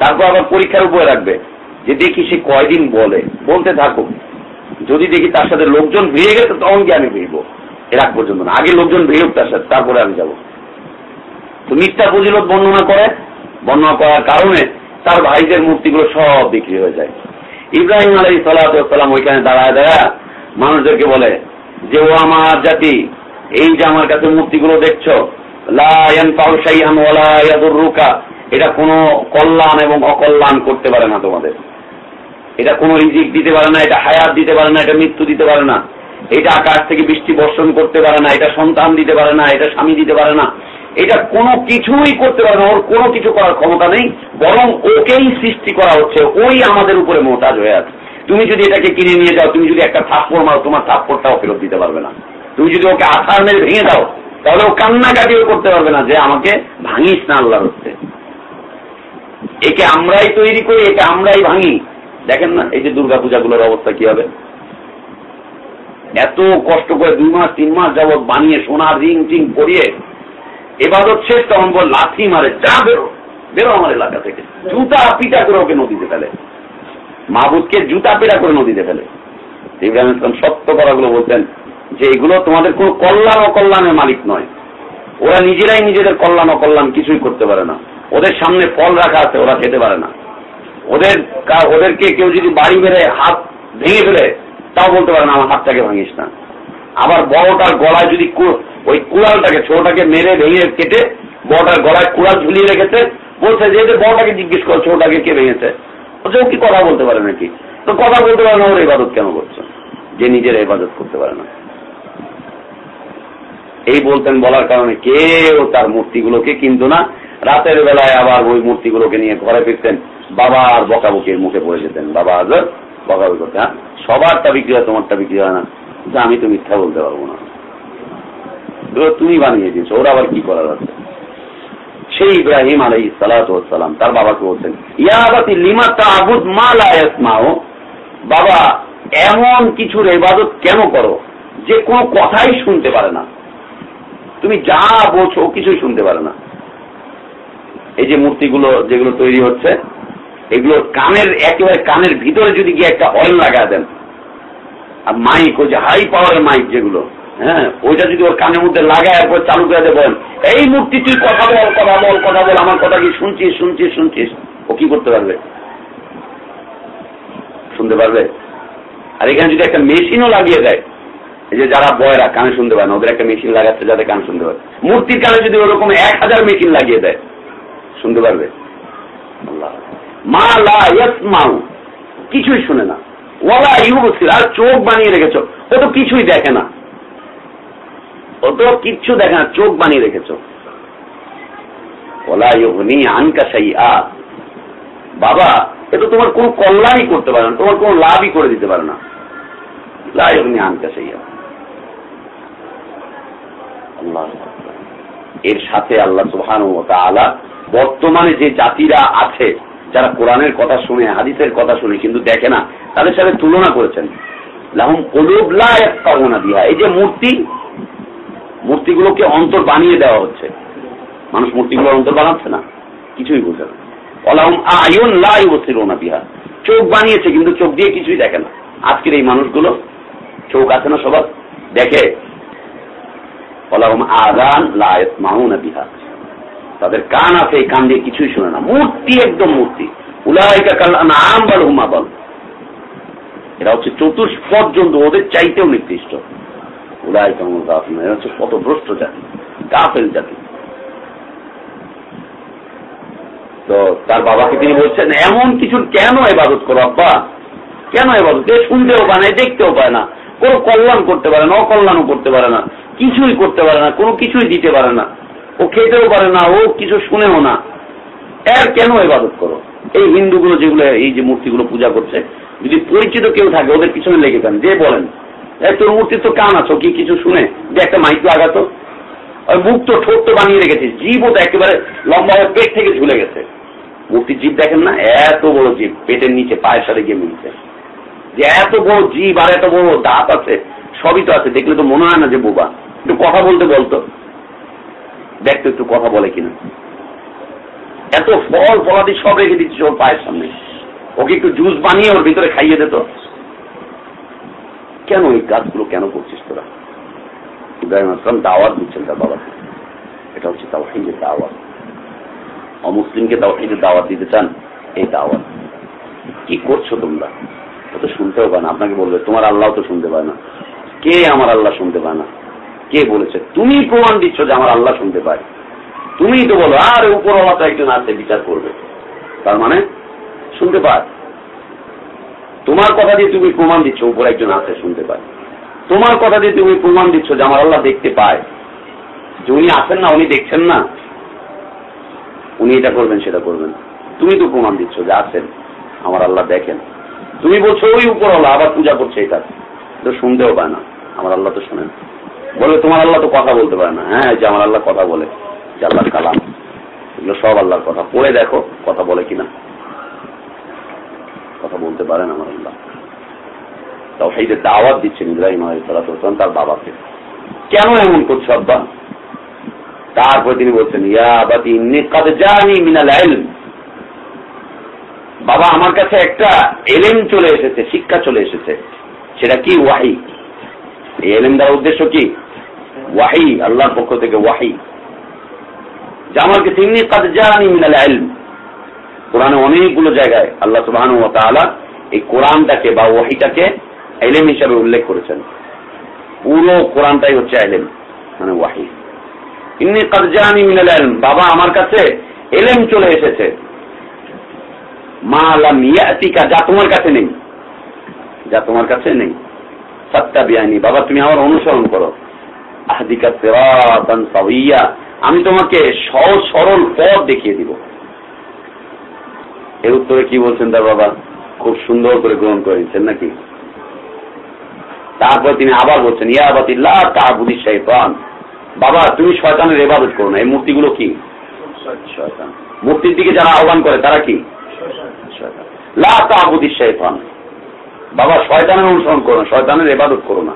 তারপর আবার পরীক্ষার উপরে রাখবে। যে দেখি সে কয়দিন বলে, বলতে থাকুক। যদি দেখি তার সাথে লোকজন ভিড়ে গেছে তখন কি আমি ভিড়ব? এর আগ পর্যন্ত না। আগে লোকজন ভিড়ুক তার সাথে, তারপরে আমি যাব। তো মিথ্যা ফজিলত বর্ণনা করে। বর্ণনা করার কারণে তার ভাইদের মূর্তিগুলো সব বিক্রি হয়ে যায়। ইব্রাহিম আলাই সালাম ওইখানে দাঁড়ায় দাঁড়া মানুষদেরকে বলে যে, ও আমার জাতি, এই যে আমার কাছে মূর্তিগুলো দেখছ রুকা এটা কোনো কল্যাণ এবং অকল্যাণ করতে পারে না তোমাদের। এটা কোনো রিজিক দিতে পারে না, এটা হায়াত দিতে পারে না, এটা মৃত্যু দিতে পারে না। এটা আকাশ থেকে বৃষ্টি বর্ষণ করতে পারে না, এটা সন্তান দিতে পারে না, এটা স্বামী দিতে পারে না। এটা কোনো কিছুই করতে পারে না, ওর কোনো কিছু করার ক্ষমতা নেই, বরং ওকেই সৃষ্টি করা হচ্ছে, ওই আমাদের উপরে মোহতাজ হয়ে আছে। তুমি যদি এটাকে কিনে নিয়ে যাও, তুমি যদি একটা থাপ্পড় মারো, তোমার থাপ্পড়টাও ফেরত দিতে পারবে না। তুমি যদি ওকে আছাড় মেরে ভেঙে দাও, তাহলে ও কান্নাকাটিও করতে পারবে না যে আমাকে ভাঙিস না আল্লাহর হচ্ছে একে আমরাই তৈরি করি, একে আমরাই ভাঙি। দেখেন না, এই যে দুর্গা পূজাগুলোর অবস্থা কি হবে? এত কষ্ট করে দুই মাস, তিন মাস যাবৎ বানিয়ে সোনার রিং টিং পরিয়ে এবাদত শেষ, তখন বল লাথি মারে, যা বেরো বেরো আমার এলাকা থেকে। জুতা পিটা করে ওকে নদীতে ফেলে। মাহবুদকে জুতা পিটা করে নদীতে ফেলে। ইব্রাহিম ইসলাম সত্য কথাগুলো বলতেন যে, এগুলো তোমাদের কোন কল্যাণ অকল্যাণের মালিক নয়। ওরা নিজেরাই নিজেদের কল্যাণ অকল্যাণ কিছুই করতে পারে না। ওদের সামনে ফল রাখা আছে, ওরা খেতে পারে না। ওদের ওদেরকে কেউ যদি বাড়ি বেড়ে হাত ভেঙে ফেলে, তাও বলতে পারে না, আমার হাতটাকে ভাঙিস না। আবার বড়টার গলায় যদি ওই কুড়ালটাকে, ছোটটাকে মেরে ভেঙে কেটে বড়টার গলায় কুড়াল ঝুলিয়ে রেখেছে, বলছে যে বড়টাকে জিজ্ঞেস করো, ছোটটাকে কে ভেঙেছে? বলছে, ও কি কথা বলতে পারে নাকি? তো কথা বলতে পারে না, ওর ইবাদত কেন করছে? যে নিজের ইবাদত করতে পারে না। এই বলতেন বলার কারণে কেউ তার মূর্তিগুলোকে কিন্তু না রাতের বেলায় আবার ওই মূর্তিগুলোকে নিয়ে ঘরে ফিরতেন বাবা আর বকাবকির মুখে পড়ে যেতেন। বাবা আজ বকাবকি করতে হ্যাঁ? সবারটা বিক্রি হয়, তোমারটা বিক্রি হয় না। যে, আমি তো মিথ্যা বলতে পারব না। তুমি বানিয়ে দিয়েছ, ওরা আবার কি করার আছে? সেই ইব্রাহিম আলাই সালাম, তার বাবাকে বলছেন ইয়াবাতি লিমা তাবুদ মা লায়াসমাও বাবা, এমন কিছুর এবাদত কেন করো? যে কোনো কথাই শুনতে পারে না। তুমি যা বলছো কিছুই শুনতে পারে না। এই যে মূর্তিগুলো যেগুলো তৈরি হচ্ছে, এগুলো কানের, একেবারে কানের ভিতরে যদি গিয়ে একটা অয়েল লাগা দেন, আর মাইক ওই যে হাই পাওয়ারের মাইক যেগুলো হ্যাঁ ওইটা যদি ওর কানের মধ্যে লাগায় এরপর চালু করে দেবেন এই মূর্তি তুই কথা বল কথা বল কথা বল, আমার কথা কি শুনছিস শুনছিস শুনছিস? ও কি করতে পারবে? শুনতে পারবে? আর এখানে যদি একটা মেশিনও লাগিয়ে দেয়, এই যে যারা বয়রা, কানে শুনতে পারে না, ওদের একটা মেশিন লাগাচ্ছে যাতে কানে শুনতে পারে মূর্তির কানে যদি ওরকম এক হাজার মেশিন লাগিয়ে দেয় শুনতে পারবে? কিছুই শুনে না। ওলা ইউবসির। আর চোখ বানিয়ে রেখেছ। ও তো কিছুই দেখে না। ও তো কিচ্ছু দেখে না, চোখ বানিয়ে রেখেছ। ওলা ইউবনি আনকা আ বাবা, এ তো তোমার কোন কল্যাণই করতে পারে না, তোমার কোন লাভই করে দিতে পারে না। এর সাথে আল্লাহ সুহান আলা বর্তমানে যে জাতিরা আছে, যারা কোরআনের কথা শুনে, হাদিসের কথা শুনে, কিন্তু দেখে না, তাদের সাথে তুলনা করেছেন। লাহম কলুবলা দিহা এই যে মূর্তি, মূর্তিগুলোকে অন্তর বানিয়ে দেওয়া হচ্ছে। মানুষ মূর্তিগুলোর অন্তর বানাচ্ছে না, কিছুই বুঝে না। অলাহম আয়ন লাই বসির না বিহা। চোখ বানিয়েছে, কিন্তু চোখ দিয়ে কিছুই দেখে না। আজকের এই মানুষগুলো, চোখ আছে না সবার? দেখে। অলাহম আদান লায়ত মাহুনা বিহা। তাদের কান আছে, এই কান দিয়ে কিছুই শুনে না। মূর্তি একদম মূর্তি। উলাইকা কাল আম বল হুমা বল। এরা হচ্ছে চতুষ্পদ জন্তু, ওদের চাইতেও নির্দিষ্ট তিনি বলছেন, এমন কিছু কেন এবাদত করো আব্বা? কেন এবাদত এ শুনতেও পায় না দেখতেও পায় না। কোনো কল্যাণ করতে পারে না, অকল্যাণও করতে পারে না, কিছুই করতে পারে না, কোনো কিছুই দিতে পারে না। ও খেতেও পারে না, ও কিছু শুনেও না। এর কেন এবাদত করো? এই হিন্দুগুলো যেগুলো, এই যে মূর্তিগুলো পূজা করছে, যদি পরিচিত কেউ থাকে, ওদের পিছনে লেগে যান। যে বলেন তোর মূর্তি তো কান আছো কি কিছু শুনে? যে একটা মাইক লাগাতো মুখ তো ঠোঁট তো বানিয়ে রেখেছিস, জীবও তো একেবারে লম্বা হয়ে পেট থেকে ঝুলে গেছে। মূর্তির জীব দেখেন না? এত বড় জীব, পেটের নিচে পায়ের সাথে গিয়ে মিলছে যে এত বড় জীব আর এত বড় দাঁত আছে, সবই তো আছে, দেখলে তো মনে হয় না যে বোবা। একটু কথা বলতে বলতো। দেখতো একটু কথা বলে কিনা। এত ফল ফলাদি সব রেখে দিচ্ছে ওর পায়ের সামনে। ওকে একটু জুস বানিয়ে ওর ভিতরে খাইয়ে দিত কেন এই কাজগুলো কেন করছিস তোরা? ইব্রাহিম আসলাম দাওয়াত দিচ্ছেন তার বাবাকে। এটা হচ্ছে তাও তাওহিদের দাওয়াত। অমুসলিমকে তাওহিদের দাওয়াত দিতে চান, এই দাওয়াত। কি করছ তোমরা? ও তো শুনতেও পায় না। আপনাকে বলবে, তোমার আল্লাহ তো শুনতে পায় না। কে আমার আল্লাহ শুনতে পায় না? কে বলেছে? তুমি প্রমাণ দিচ্ছ যে আমার আল্লাহ শুনতে পায়। তুমি তো বলো, আর উপরওয়ালা তো একজন আছে বিচার করবে। তার মানে শুনতে পায়। তোমার কথা দিয়ে তুমি প্রমাণ দিচ্ছ, উপর একজন আছে, শুনতে পায়। তোমার কথা দিয়ে তুমি প্রমাণ দিচ্ছ যে আমার আল্লাহ দেখতে পায়। যে উনি আছেন না, উনি দেখছেন না। উনি এটা করবেন, সেটা করবেন। তুমি তো প্রমাণ দিচ্ছ যে আছেন, আমার আল্লাহ দেখেন। তুমি বলছো, ওই উপর আল্লাহ আবার পূজা করছে এটা। তো শুনতেও পায় না। আমার আল্লাহ তো শোনেন। বলে, তোমার আল্লাহ তো কথা বলতে পারে না। হ্যাঁ যে আমার আল্লাহ কথা বলে, যে আল্লাহ কালাম, এগুলো সব আল্লাহর কথা। পড়ে দেখো কথা বলে কিনা। কথা বলতে পারেন আমার আল্লাহ। তাও সেই যে দাওয়াত দিচ্ছেন ইব্রাহিম আলাইসালাম তার বাবাকে। কেন এমন করছ আব্বা? তারপর তিনি বলছেন বাবা, আমার কাছে একটা এলেম চলে এসেছে, শিক্ষা চলে এসেছে, সেটা কি ওয়াহি? এই এলেম দ্বারা উদ্দেশ্য কি? ওয়াহি, আল্লাহর পক্ষ থেকে ওয়াহি। কাছে ইন্নি কাদ জানি মিনাল ইলম। কোরআনে অনেকগুলো জায়গায় আল্লাহ সুবহান ও তাআলা এই কোরআনটাকে বা ওয়াহিটাকে এলেম হিসাবে উল্লেখ করেছেন। পুরো কোরআনটাই হচ্ছে এলেম মানে ওয়াহি। ইন্নি কাদ জানি মিনাল ইলম, বাবা আমার কাছে এলেম চলে এসেছে। মা লাম ইয়াতিকা, যা তোমার কাছে নেই। যা তোমার কাছে নেই। সত্তা বিয়ানি বাবা তুমি আমার অনুসরণ করো। আহদিকা সিরাতান আমি তোমাকে সহজ সরল পথ দেখিয়ে দিব। এর উত্তরে কি বলছেন তার বাবা? খুব সুন্দর করে গ্রহণ করে নিচ্ছেন নাকি? তারপর তিনি আবার বলছেন ইয়াবাতিল্লাহ তাহবুদি শৈতান বাবা তুমি শয়তানের এবাদত করো না এই মূর্তিগুলো কি? মূর্তির দিকে যারা আহ্বান করে তারা কি? লা তাহবুদি শৈতান বাবা, শয়তানের অনুসরণ করো শয়তানের এবাদত করো না।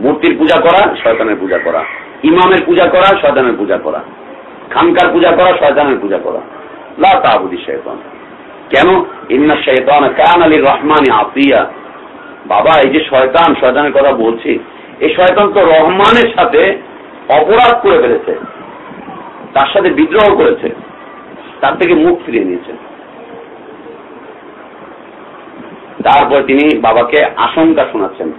মূর্তির পূজা করা, শয়তানের পূজা করা। ইমামের পূজা করা, শয়তানের পূজা করা। খানকার পূজা করা, শয়তানের পূজা করা। লা তাহবুদি শৈতান কেন? ইন্না শৈতান কান আলী রহমানি আফিয়া বাবা, এই যে শয়তান, শয়তানের কথা বলছি, এই শয়তান তো রহমানের সাথে অপরাধ করে ফেলেছে। তার সাথে বিদ্রোহ করেছে। তার থেকে মুখ ফিরিয়ে নিয়েছে। তারপর তিনি বাবাকে আশঙ্কা শোনাচ্ছেন।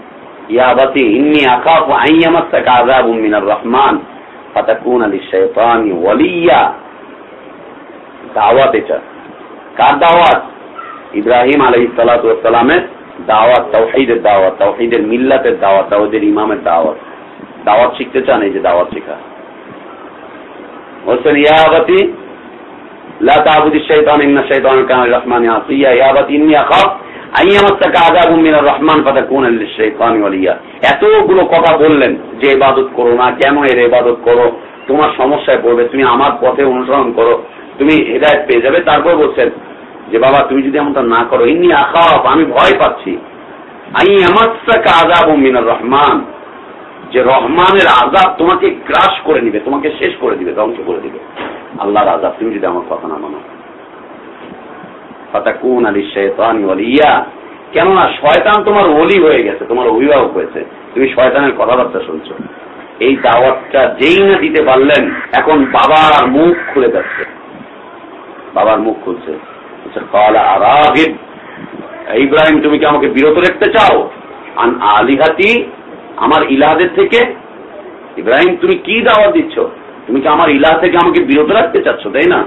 ইয়াবাতি ইন্নি আকাফ আইয়ামাসসাকা আযাবুম মিনার রহমান, ফাতাকুন আলী শাইতানি ওয়ালিয়া। দাওয়াত এটা। কার দাওয়াত? ইব্রাহিম আলাইহিস সালাতু ওয়াস সালামের দাওয়াত, তাওহীদের দাওয়াত, তাওহীদের মিল্লাতের দাওয়াত, তাওহীদের ইমামের দাওয়াত। দাওয়াত শিখতে চান এই যে দাওয়াত শেখা। বলছেন ইয়াবাতি লা তাবুদি শাইতান ইন্না শাইতান কানা লিররহমানি আসিয়া ইয়াবাতি ইন্নী এতগুলো কথা বললেন যে ইবাদত করো না। কেন এর ইবাদত করো? তোমার সমস্যায় পড়বে। তুমি আমার পথে অনুসরণ করো। তুমি হেদায়েত পেয়ে যাবে। তারপর বলছেন যে, বাবা, তুমি যদি এমনটা না করো, ইন্নি আখাফ, আমি ভয় পাচ্ছি। রহমান। যে রহমানের আজাব তোমাকে ক্রাশ করে নিবে, তোমাকে শেষ করে দিবে, ধ্বংস করে দিবে। আল্লাহর আজাব তুমি যদি আমার কথা না মানো। ফাতাকুন আলী শয়তানি ওয়ালিয়া। কেননা শয়তান তোমার ওলি হয়ে গেছে, তোমার অভিভাবক হয়েছে। তুমি শয়তানের কথাবার্তা শুনছো। এই দাওয়াতটা যেই না দিতে পারলেন, এখন বাবার মুখ খুলে যাচ্ছে। বাবার মুখ খুলছে। ইব্রাহিম, তুমি কি আমাকে বিরত রাখতে চাও? আন আলিহাতি, আমার ইলাহাদের থেকে? ইব্রাহিম, তুমি কি দাওয়াত দিচ্ছ? তুমি কি আমার ইলাহ থেকে আমাকে বিরত রাখতে চাচ্ছ? তাই না?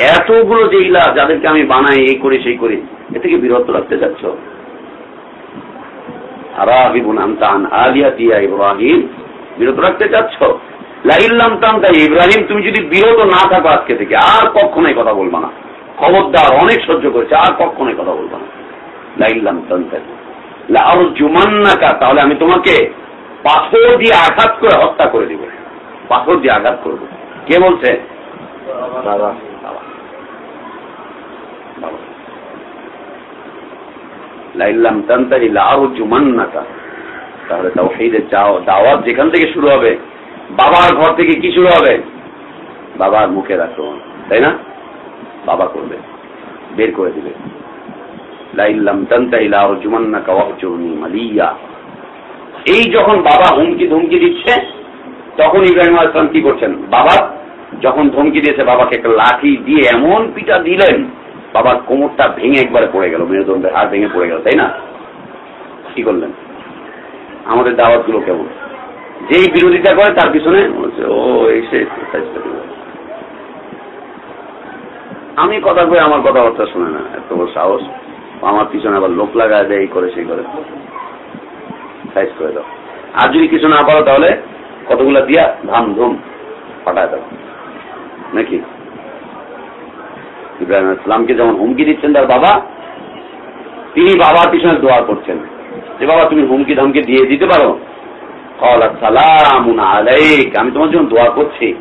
এতগুলো যে ইলাহ যাদেরকে আমি বানাই, এই করি, সেই করি, এ থেকে বিরত রাখতে আলিয়াতিয়া ইব্রাহিম তাম যদি বিরত না থাকো আজকে থেকে, আর কথা না। খবরদার অনেক সহ্য করেছে, আর কথা বলব না। জুমান্নাকা তাহলে আমি তোমাকে পাথর দিয়ে আঘাত করে হত্যা করে দিব। পাথর দিয়ে আঘাত করব। কে বলছে? লাইল্লাম তান্তারি লাউ তাহলে দাওয়াত যেখান থেকে শুরু হবে, বাবার ঘর থেকে কি শুরু হবে? বাবার মুখে আক্রমণ তাই না? বাবা করবে, বের করে দিবে। জুমান্নাকা মালিয়া। এই যখন বাবা হুমকি ধুমকি দিচ্ছে, তখন ইব্রাহিম আসলাম কি করছেন? বাবা যখন ধমকি দিয়েছে, বাবাকে একটা লাঠি দিয়ে এমন পিটা দিলেন বাবার কোমরটা ভেঙে একবারে পড়ে গেল, মেরুদণ্ডের হাত ভেঙে পড়ে গেল, তাই না? কি করলেন? আমাদের দাওয়াতগুলো কেমন? যেই বিরোধিতা করে তার পিছনে ও, এসে আমি কথা কই আমার কথাবার্তা শুনে না, এত বড় সাহস। আমার পিছনে আবার লোক লাগায় দেয়, এই করে সেই করে। সাইজ করে দাও। আর যদি কিছু না পারো তাহলে কতগুলো দিয়া ধাম ধুম ফাটায় দাও। নাকি? ইব্রাহিম ইসলামকে যেমন হুমকি দিচ্ছেন তার বাবা, তিনি বাবার পিছনে দোয়া করছেন। যে বাবা, তুমি হুমকি ধমকি দিয়ে দিতে পারো? আমি তোমার জন্য দোয়া করছি।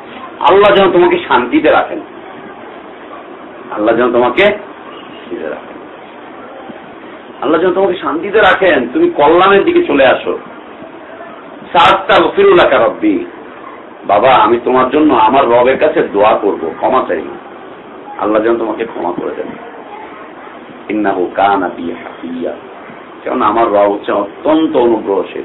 আল্লাহ যেন তোমাকে শান্তিতে রাখেন। আল্লাহ যেন তোমাকে আল্লাহ যেন তোমাকে শান্তিতে রাখেন। তুমি কল্যাণের দিকে চলে আসো। সাতটা ফিরুল্লাহ রব্বি। বাবা, আমি তোমার জন্য আমার রবের কাছে দোয়া করব, ক্ষমা চাই। আল্লাহ যেন তোমাকে ক্ষমা করে দেন। ইন্নাহু কানা বিয়ে আমার রব হচ্ছে অত্যন্ত অনুগ্রহশীল।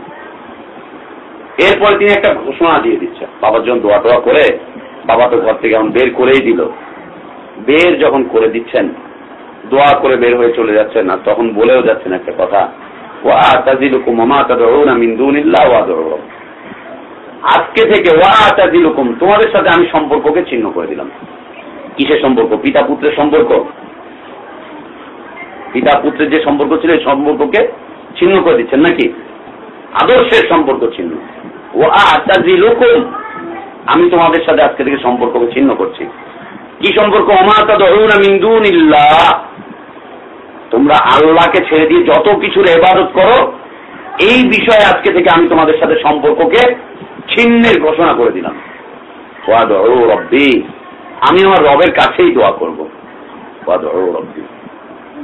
এরপরে তিনি একটা ঘোষণা দিয়ে দিচ্ছেন বাবার যখন দোয়া টোয়া করে, বাবা তো ঘর থেকে এখন বের করেই দিল। বের যখন করে দিচ্ছেন, দোয়া করে বের হয়ে চলে যাচ্ছেন, আর তখন বলেও যাচ্ছেন একটা কথা আজকে থেকে ওয়া তোমাদের সাথে আমি সম্পর্ককে ছিন্ন করে দিলাম। কিসের সম্পর্ক? পিতা পুত্রের সম্পর্ক? পিতা পুত্রের যে সম্পর্ক ছিল, এই সম্পর্ককে ছিন্ন করে দিচ্ছেন নাকি? আদর্শের সম্পর্ক ছিন্ন। ও আতাজিলুকুম। আমি তোমাদের সাথে আজকে থেকে সম্পর্ককে ছিন্ন করছি। কি সম্পর্ক? তোমরা আল্লাহকে ছেড়ে দিয়ে যত কিছুর এবাদত করো, এই বিষয়ে আজকে থেকে আমি তোমাদের সাথে সম্পর্ককে ছিন্নের ঘোষণা করে দিলাম। আমি আমার রবের কাছেই দোয়া করব।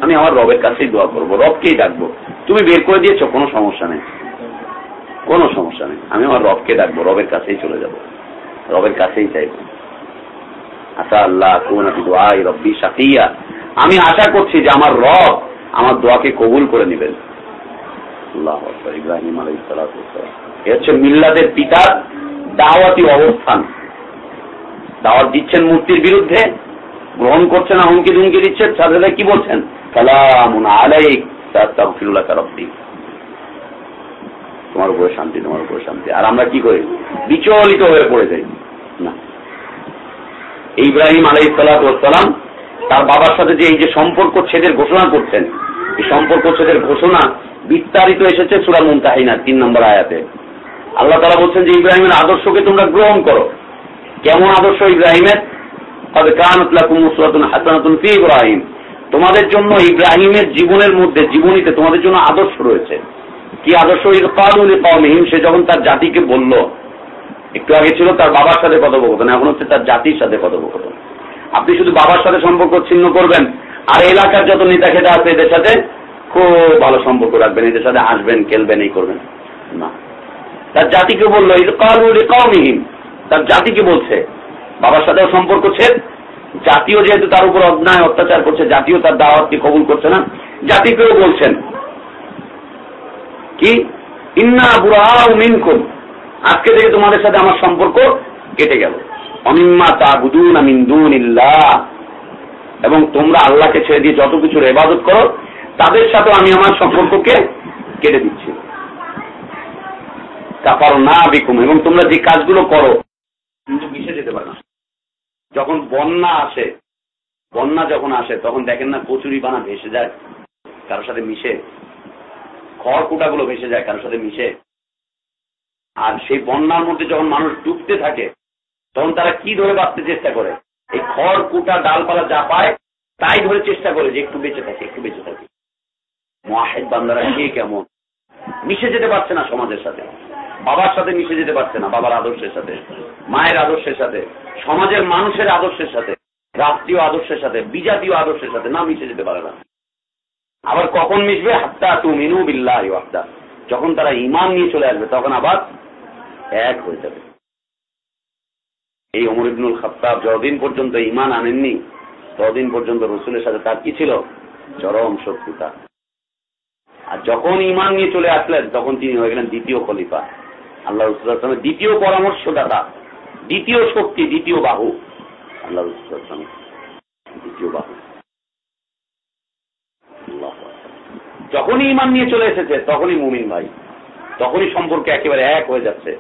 আমি আমার রবের কাছেই দোয়া করব। রবকেই ডাকবো। তুমি বের করে দিয়েছ, কোনো সমস্যা নেই। কোনো সমস্যা নেই। আমি আমার রবকে ডাকবো, রবের কাছেই চলে যাব। রবের কাছেই চাইব। আশা আল্লাহ রব্বি সাকিয়া আমি আশা করছি যে আমার রব আমার দোয়াকে কবুল করে নেবেন। ইব্রাহিম আলাই এ হচ্ছে মিল্লাদের পিতার দাওয়াতি অবস্থান। দাওয়াত দিচ্ছেন মূর্তির বিরুদ্ধে, গ্রহণ করছেন না হুমকি ধুমকি দিচ্ছেন সাথে কি বলছেন? সালামুন আলাইক তাস্তাগফিরুল্লাহ তোমার উপরে শান্তি, তোমার উপরে শান্তি। আর আমরা কি করি? বিচলিত হয়ে পড়ে যাই। না। ইব্রাহিম আলাই সালাম তার বাবার সাথে যে এই যে সম্পর্ক ছেদের ঘোষণা করছেন, এই সম্পর্ক ছেদের ঘোষণা বিস্তারিত এসেছে সুরা মুমতাহিনা তিন নম্বর আয়াতে। আল্লাহ তারা বলছেন যে, ইব্রাহিমের আদর্শকে তোমরা গ্রহণ করো। কেমন আদর্শ ইব্রাহিমের? হাসানাতুন ফি ইব্রাহিম তোমাদের জন্য ইব্রাহিমের জীবনের মধ্যে, জীবনীতে তোমাদের জন্য আদর্শ রয়েছে। কি আদর্শ? কওমিহিম সে যখন তার জাতিকে বলল, একটু আগে ছিল তার বাবার সাথে কথোপকথন, এখন হচ্ছে তার জাতির সাথে কথোপকথন। আপনি শুধু বাবার সাথে সম্পর্ক ছিন্ন করবেন, আর এলাকার যত নেতা খেতে আছে এদের সাথে খুব ভালো সম্পর্ক রাখবেন, এদের সাথে আসবেন, খেলবেন, এই করবেন। না। তার জাতিকে বলল কওমিহিম তার জাতিকে বলছে? বাবার সাথেও সম্পর্ক ছেদ? জাতীয় যেহেতু তার উপর অন্যায় অত্যাচার করছে জাতীয় তার দাওয়াতকে কবুল করছে না। জাতিকেও বলছেন, কি? ইন্না বুড়াও মিনকুম। আজকে থেকে তোমাদের সাথে আমার সম্পর্ক কেটে গেল। অমিম্মা তা বুদুন আমিন্দুন এবং তোমরা আল্লাহকে ছেড়ে দিয়ে যত কিছুর এবাদত করো, তাদের সাথে আমি আমার সম্পর্ককে কেটে দিচ্ছি। কাপার না বিকুম। এবং তোমরা যে কাজগুলো করো কিন্তু মিশে যেতে পারে না। যখন বন্যা আসে, বন্যা যখন আসে, তখন দেখেন না কচুরি বানা ভেসে যায়, কারোর সাথে মিশে। খড় কুটাগুলো ভেসে যায়, কারোর সাথে মিশে। আর সেই বন্যার মধ্যে যখন মানুষ ডুবতে থাকে, তখন তারা কি ধরে বাঁচতে চেষ্টা করে? এই খড় কুটা ডালপালা যা পায়, তাই ধরে চেষ্টা করে যে একটু বেঁচে থাকে, একটু বেঁচে থাকে। মহাহেদ বান্দারা কে কেমন? মিশে যেতে পারছে না সমাজের সাথে। বাবার সাথে মিশে যেতে পারছে না, বাবার আদর্শের সাথে, মায়ের আদর্শের সাথে, সমাজের মানুষের আদর্শের সাথে, রাষ্ট্রীয় আদর্শের সাথে, বিজাতীয় আদর্শের সাথে না মিশে যেতে পারে না। আবার কখন মিশবে? হাত্তা তু মিনু বিল্লাহ যখন তারা ইমান নিয়ে চলে আসবে, তখন আবার এক হয়ে যাবে। এই অমর ইবনুল খাত্তাব যতদিন পর্যন্ত ইমান আনেননি, ততদিন পর্যন্ত রসুলের সাথে তার কি ছিল? চরম শত্রুতা। আর যখন ইমান নিয়ে চলে আসলেন, তখন তিনি হয়ে গেলেন দ্বিতীয় খলিফা। আল্লাহ রসুলের দ্বিতীয় পরামর্শদাতা, দ্বিতীয় শক্তি, দ্বিতীয় বাহু। আল্লাহ রসুলের দ্বিতীয় বাহু। যখনই ইমান নিয়ে চলে এসেছে, তখনই মুমিন ভাই, তখনই সম্পর্কে একেবারে এক হয়ে যাচ্ছে।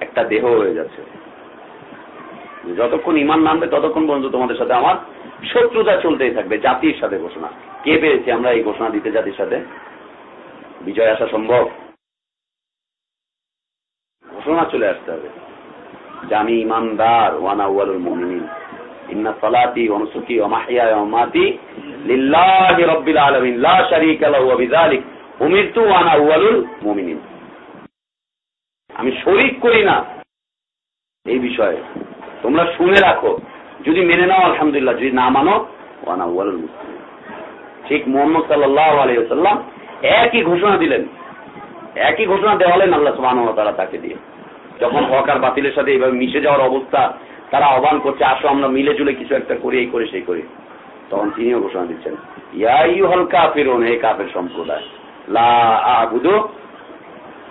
একটা দেহ হয়ে যাচ্ছে। যতক্ষণ ইমান নামবে ততক্ষণ পর্যন্ত তোমাদের সাথে আমার শত্রুতা চলতেই থাকবে, জাতির সাথে ঘোষণা। কে পেয়েছি আমরা এই ঘোষণা দিতে জাতির সাথে? বিজয় আসা সম্ভব? ঘোষণা চলে আসতে হবে। যে আমি ইমানদার আমি করি না। এই বিষয়ে তোমরা শুনে রাখো। যদি মেনে নাও, আলহামদুলিল্লাহ। যদি না মানো মুসলিমিন ঠিক মোহাম্মদ আলাইহি একই ঘোষণা দিলেন। একই ঘোষণা দেওয়ালেন আল্লাহ সুবহানাহু ওয়া তাকে দিয়ে। যখন হক আর বাতিলের সাথে এইভাবে মিশে যাওয়ার অবস্থা, তারা আহ্বান করছে, আসো আমরা মিলে জুলে কিছু একটা করি, এই করে, সেই করি। তখন তিনিও ঘোষণা দিচ্ছেন ইয়াইহল কাফিরুন, হে কাফের সম্প্রদায়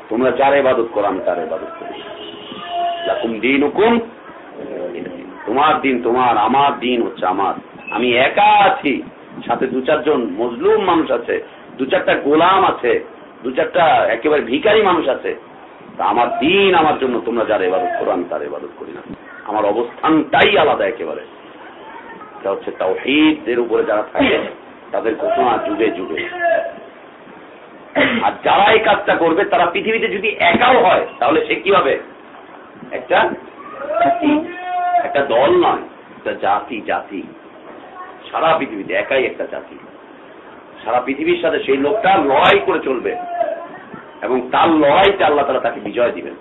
তোমরা করো, আমি করি। তোমার দিন তোমার, আমার দিন হচ্ছে আমার। আমি একা আছি, সাথে দু চারজন মজলুম মানুষ আছে, দু চারটা গোলাম আছে, দু চারটা একেবারে ভিখারি মানুষ আছে আমার দিন আমার জন্য তোমরা যারা ইবাদত করো, আমি তার ইবাদত করি না। আমার অবস্থানটাই আলাদা একেবারে। এটা হচ্ছে তাওহীদের উপরে যারা থাকে, তাদের ঘোষণা যুগে যুগে। আর যারা এই কাজটা করবে, তারা পৃথিবীতে যদি একাও হয়, তাহলে সে কি হবে? একটা একটা দল নয়, একটা জাতি জাতি। সারা পৃথিবীতে একাই একটা জাতি। সারা পৃথিবীর সাথে সেই লোকটা লড়াই করে চলবে। এবং তার লড়াইতে আল্লাহ তারা তাকে বিজয় দিবেন।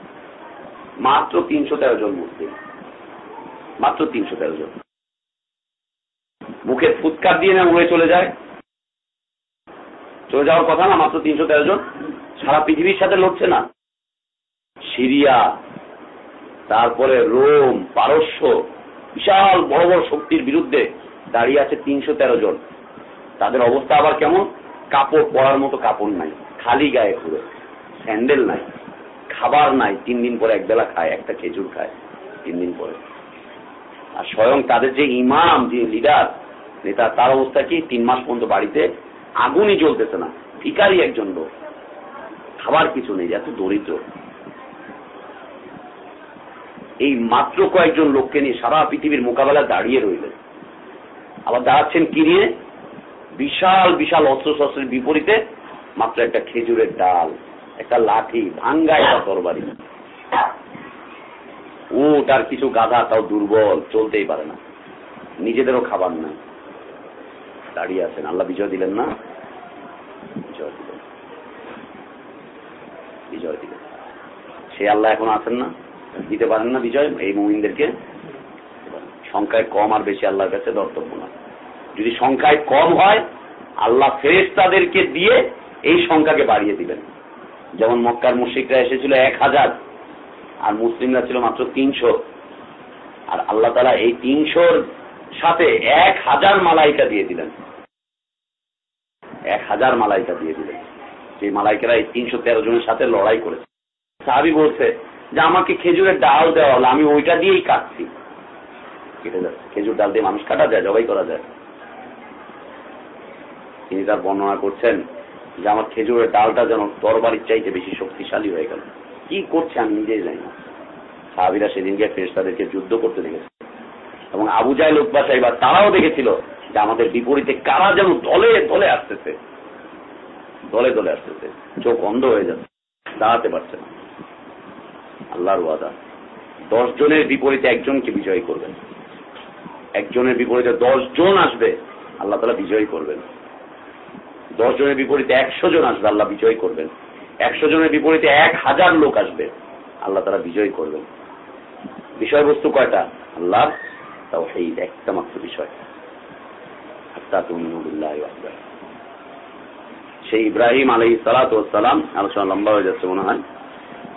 মাত্র তিনশো তেরো জন মুসলিম। মাত্র তিনশো তেরো জন। মুখে ফুৎকার দিয়ে না উড়ে চলে যায়। চলে যাওয়ার কথা না, মাত্র তিনশো তেরো জন। সারা পৃথিবীর সাথে লড়ছে না। সিরিয়া, তারপরে রোম, পারস্য, বিশাল বড় বড় শক্তির বিরুদ্ধে দাঁড়িয়ে আছে তিনশো তেরো জন। তাদের অবস্থা আবার কেমন? কাপড় পরার মতো কাপড় নাই। খালি গায়ে ঘুরে। স্যান্ডেল নাই, খাবার নাই, তিন দিন পরে একবেলা খায়, একটা খেজুর খায়, তিন দিন পরে। আর স্বয়ং তাদের যে ইমাম, যে লিডার নেতা, তার অবস্থা কি? তিন মাস পর্যন্ত বাড়িতে আগুনই জ্বলতেছে না ভিকারি একজন লোক। খাবার কিছু নেই, এত দরিদ্র। এই মাত্র কয়েকজন লোককে নিয়ে সারা পৃথিবীর মোকাবেলা দাঁড়িয়ে রইলেন। আবার দাঁড়াচ্ছেন কি নিয়ে? বিশাল বিশাল অস্ত্র শস্ত্রের বিপরীতে মাত্র একটা খেজুরের ডাল। একটা লাঠি ভাঙ্গা একটা তরবারি উট আর কিছু গাধা তাও দুর্বল, চলতেই পারে না। নিজেদেরও খাবার নাই। দাঁড়িয়ে আছেন। আল্লাহ বিজয় দিলেন না? বিজয় দিলেন। বিজয় দিলেন। সে আল্লাহ এখন আছেন না? দিতে পারেন না বিজয়? এই মুমিনদেরকে? সংখ্যায় কম আর বেশি আল্লাহর কাছে দর্তব্য না। যদি সংখ্যায় কম হয়, আল্লাহ ফেরেস্তাদেরকে দিয়ে এই সংখ্যাকে বাড়িয়ে দিবেন। যেমন মক্কার মুশিকরা এসেছিল এক হাজার, আর মুসলিমরা ছিল মাত্র তিনশো। আর আল্লাহ তালা এই তিনশোর সাথে এক হাজার মালাইকা দিয়ে দিলেন। এক হাজার মালাইকা দিয়ে দিলেন। সেই মালাইকারা এই তিনশো তেরো জনের সাথে লড়াই করেছে। সাহাবি বলছে যে, আমাকে খেজুরের ডাল দেওয়া হলো, আমি ওইটা দিয়েই কাটছি। কেটে যাচ্ছে। খেজুর ডাল দিয়ে মানুষ কাটা যায়, জবাই করা যায়। তিনি তার বর্ণনা করছেন যে আমার খেজুরের ডালটা যেন তরবারির চাইতে বেশি শক্তিশালী হয়ে গেল। কি করছে আমি নিজেই জানি না। সাহাবিরা সেদিনকে ফেরেস্তাদেরকে যুদ্ধ করতে দেখেছে। এবং আবু জাহেল উৎপা সাহেবার তারাও দেখেছিল যে আমাদের বিপরীতে কারা যেন দলে দলে আসতেছে। দলে দলে আসতেছে। চোখ অন্ধ হয়ে যাচ্ছে। দাঁড়াতে পারছে না। আল্লাহর ওয়াদা। দশ জনের বিপরীতে একজনকে বিজয়ী করবেন। একজনের বিপরীতে দশ জন আসবে, আল্লাহ তালা বিজয়ী করবেন। দশ জনের বিপরীতে একশো জন আসবে, আল্লাহ বিজয় করবেন। একশো জনের বিপরীতে এক হাজার লোক আসবে, আল্লাহ তারা বিজয় করবেন। বিষয়বস্তু কয়টা? আল্লাহ তাও সেই একটা মাত্র বিষয়। সেই ইব্রাহিম আলহি সালাতাম আলোচনা লম্বা হয়ে যাচ্ছে মনে হয়।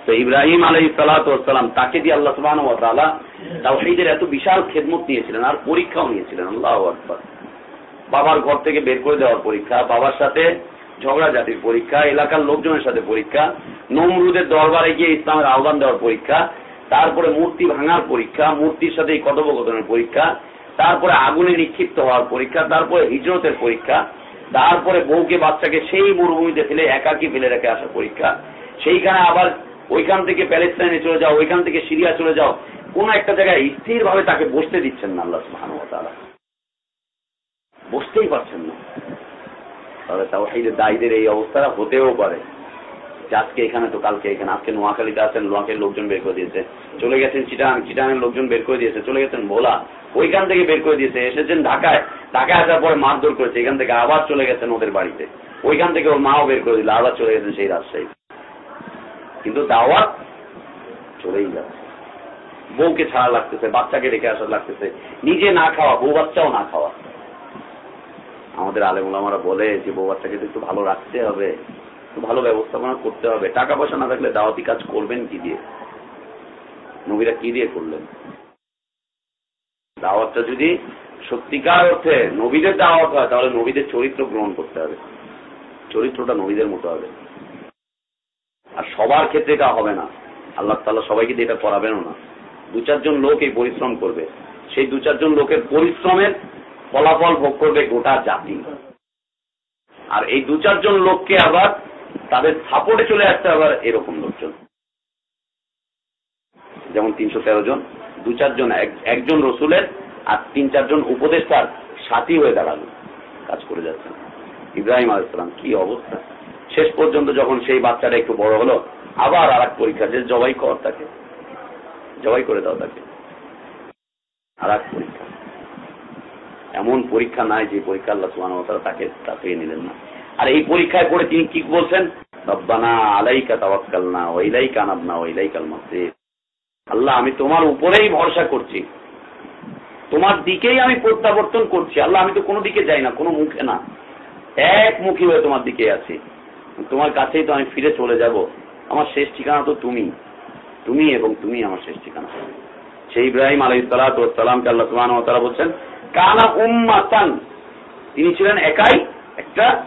তো ইব্রাহিম আলহি সালাতাম তাকে দিয়ে আল্লাহ সুবাহ তাও সেইদের এত বিশাল খেদমত নিয়েছিলেন, আর পরীক্ষাও নিয়েছিলেন, আল্লাহ আকবর। বাবার ঘর থেকে বের করে দেওয়ার পরীক্ষা, বাবার সাথে ঝগড়া জাতির পরীক্ষা, এলাকার লোকজনের সাথে পরীক্ষা, নমরুদের দরবারে গিয়ে ইসলামের আহ্বান দেওয়ার পরীক্ষা, তারপরে মূর্তি ভাঙার পরীক্ষা, মূর্তির সাথে এই কথোপকথনের পরীক্ষা, তারপরে আগুনে নিক্ষিপ্ত হওয়ার পরীক্ষা, তারপরে হিজরতের পরীক্ষা, তারপরে বউকে বাচ্চাকে সেই মরুভূমিতে ফেলে একাকি ফেলে রেখে আসা পরীক্ষা। সেইখানে আবার ওইখান থেকে প্যালেস্তাইনে চলে যাও, ওইখান থেকে সিরিয়া চলে যাও। কোন একটা জায়গায় স্থির ভাবে তাকে বসতে দিচ্ছেন না আল্লাহ সুহানুতালা বসতেই পারছেন না। তবে তাও সেই দায়ীদের এই অবস্থাটা হতেও পারে। আজকে এখানে তো কালকে এখানে, আজকে নোয়াখালীতে আছেন, নোয়াখালীর লোকজন বের করে দিয়েছে। চলে গেছেন চিটাং চিটাঙের লোকজন বের করে দিয়েছে। চলে গেছেন ভোলা, ওইখান থেকে বের করে দিয়েছে। এসেছেন ঢাকায়। ঢাকায় আসার পরে মারধর করেছে। এখান থেকে আবার চলে গেছেন ওদের বাড়িতে। ওইখান থেকে ওর মাও বের করে দিল, আবার চলে গেছেন সেই রাজশাহী। কিন্তু দাওয়াত চলেই যাচ্ছে। বউকে ছাড়া লাগতেছে, বাচ্চাকে রেখে আসা লাগতেছে। নিজে না খাওয়া, বউ বাচ্চাও না খাওয়া। আমাদের আলেমুলামারা বলে যে বউ বাচ্চাকে একটু ভালো রাখতে হবে, একটু ভালো ব্যবস্থাপনা করতে হবে। টাকা পয়সা না থাকলে দাওয়াতি কাজ করবেন কি দিয়ে? নবীরা কি দিয়ে করলেন? দাওয়াতটা যদি সত্যিকার অর্থে নবীদের দাওয়াত হয়, তাহলে নবীদের চরিত্র গ্রহণ করতে হবে। চরিত্রটা নবীদের মতো হবে। আর সবার ক্ষেত্রে এটা হবে না। আল্লাহ তাল্লাহ সবাইকে দিয়ে এটা করাবেনও না। দু চারজন লোক এই পরিশ্রম করবে। সেই দু চারজন লোকের পরিশ্রমের ফলাফল ভোগ করবে গোটা জাতি। আর এই দু চারজন লোককে আবার তাদের সাপোর্টে চলে আসতে আবার এরকম লোকজন। যেমন তিনশো তেরো জন, দু চারজন একজন রসুলের আর তিন চারজন উপদেষ্টার সাথী হয়ে দাঁড়াল, কাজ করে যাচ্ছেন ইব্রাহিম আলাইসালাম কি অবস্থা? শেষ পর্যন্ত যখন সেই বাচ্চাটা একটু বড় হলো, আবার আর এক পরীক্ষা যে জবাই কর তাকে, জবাই করে দাও তাকে। আর এক পরীক্ষা। এমন পরীক্ষা নাই যে পরীক্ষা আল্লাহ সুবাহ তাকে তাকে নিলেন না। আর এই পরীক্ষায় পড়ে তিনি কি বলছেন? রব্বানা আলাইকা তাওয়াক্কাল না ওইলাই কানাব না ওইলাই কালমাসে আল্লাহ, আমি তোমার উপরেই ভরসা করছি। তোমার দিকেই আমি প্রত্যাবর্তন করছি। আল্লাহ, আমি তো কোনো দিকে যাই না, কোনো মুখে না। একমুখী হয়ে তোমার দিকে আছি। তোমার কাছেই তো আমি ফিরে চলে যাব। আমার শেষ ঠিকানা তো তুমি। তুমি এবং তুমি আমার শেষ ঠিকানা। সেই ইব্রাহিম আলাই সালাতামকে আল্লাহ সুমান তারা বলছেন কানা উম্মাতান। তিনি ছিলেন একাই একটা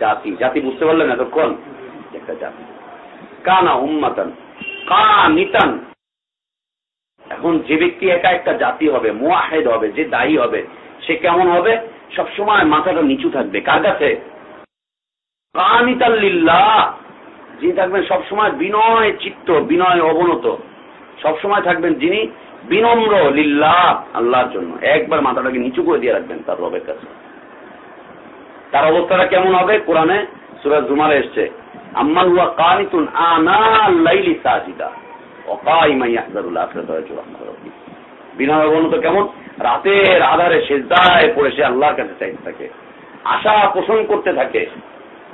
জাতি। জাতি বুঝতে পারলেন এতক্ষণ একটা জাতি। কানা উম্মাতান। কানিতান। এখন যে ব্যক্তি একা একটা জাতি হবে, মোয়াহেদ হবে, যে দায়ী হবে, সে কেমন হবে? সবসময় মাথাটা নিচু থাকবে। কার কাছে? কানিতাল্লিল্লাহ যিনি থাকবেন সবসময় বিনয় চিত্ত, বিনয় অবনত। সবসময় থাকবেন যিনি বিনম্র লিল্লাহ আল্লাহর জন্য। একবার মাথাটাকে নিচু করে দিয়ে রাখবেন তার রবের কাছে। তার অবস্থাটা কেমন হবে? কোরআনে সুরাজ জুমারে এসছে, আম্মান হুয়া কানিতুন আনা লাইলি সাজিদা। বিনয় কেমন? রাতের আধারে সেজদায় পড়ে সে আল্লাহর কাছে চাইতে থাকে। আশা পোষণ করতে থাকে।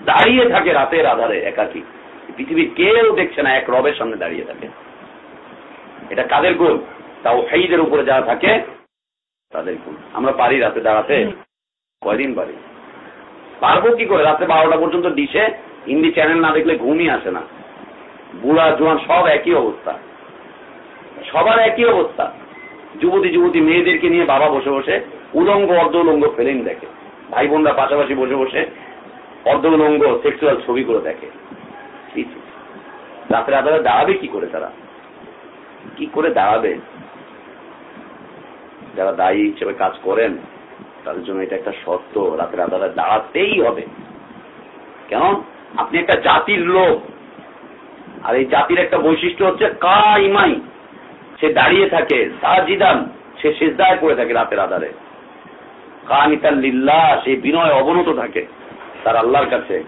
দাঁড়িয়ে থাকে রাতের আধারে একাকি। পৃথিবীর কেউ দেখছে না, এক রবের সামনে দাঁড়িয়ে থাকে। এটা কাদের গুণ? তাও হেইদের উপরে যারা থাকে তাদের গুণ। আমরা পারি রাতে দাঁড়াতে? কয়দিন পারি? পারব কি করে? রাতে বারোটা পর্যন্ত ডিসে হিন্দি চ্যানেল না দেখলে ঘুমই আসে না। বুড়া জোয়ান সব একই অবস্থা। সবার একই অবস্থা। যুবতী যুবতী মেয়েদেরকে নিয়ে বাবা বসে বসে উলঙ্গ অর্ধ উলঙ্গ ফিল্ম দেখে। ভাই বোনরা পাশাপাশি বসে বসে অর্ধ উলঙ্গ সেক্সুয়াল ছবি করে দেখে। রাতের আধারে দাঁড়াবে কি করে তারা? কি করে দাঁড়াবে? যারা দায়ী হিসেবে কাজ করেন, তাদের জন্য এটা একটা শর্ত, রাতের আধারে দাঁড়াতেই হবে। কেন? আপনি একটা জাতির লোক। আর এই জাতির একটা বৈশিষ্ট্য হচ্ছে কা ইমাই সে দাঁড়িয়ে থাকে, সাজিদান। সে শেষদায় করে থাকে রাতের আধারে কানিতাল লিল্লা, সে বিনয় অবনত থাকে তার আল্লাহর কাছে।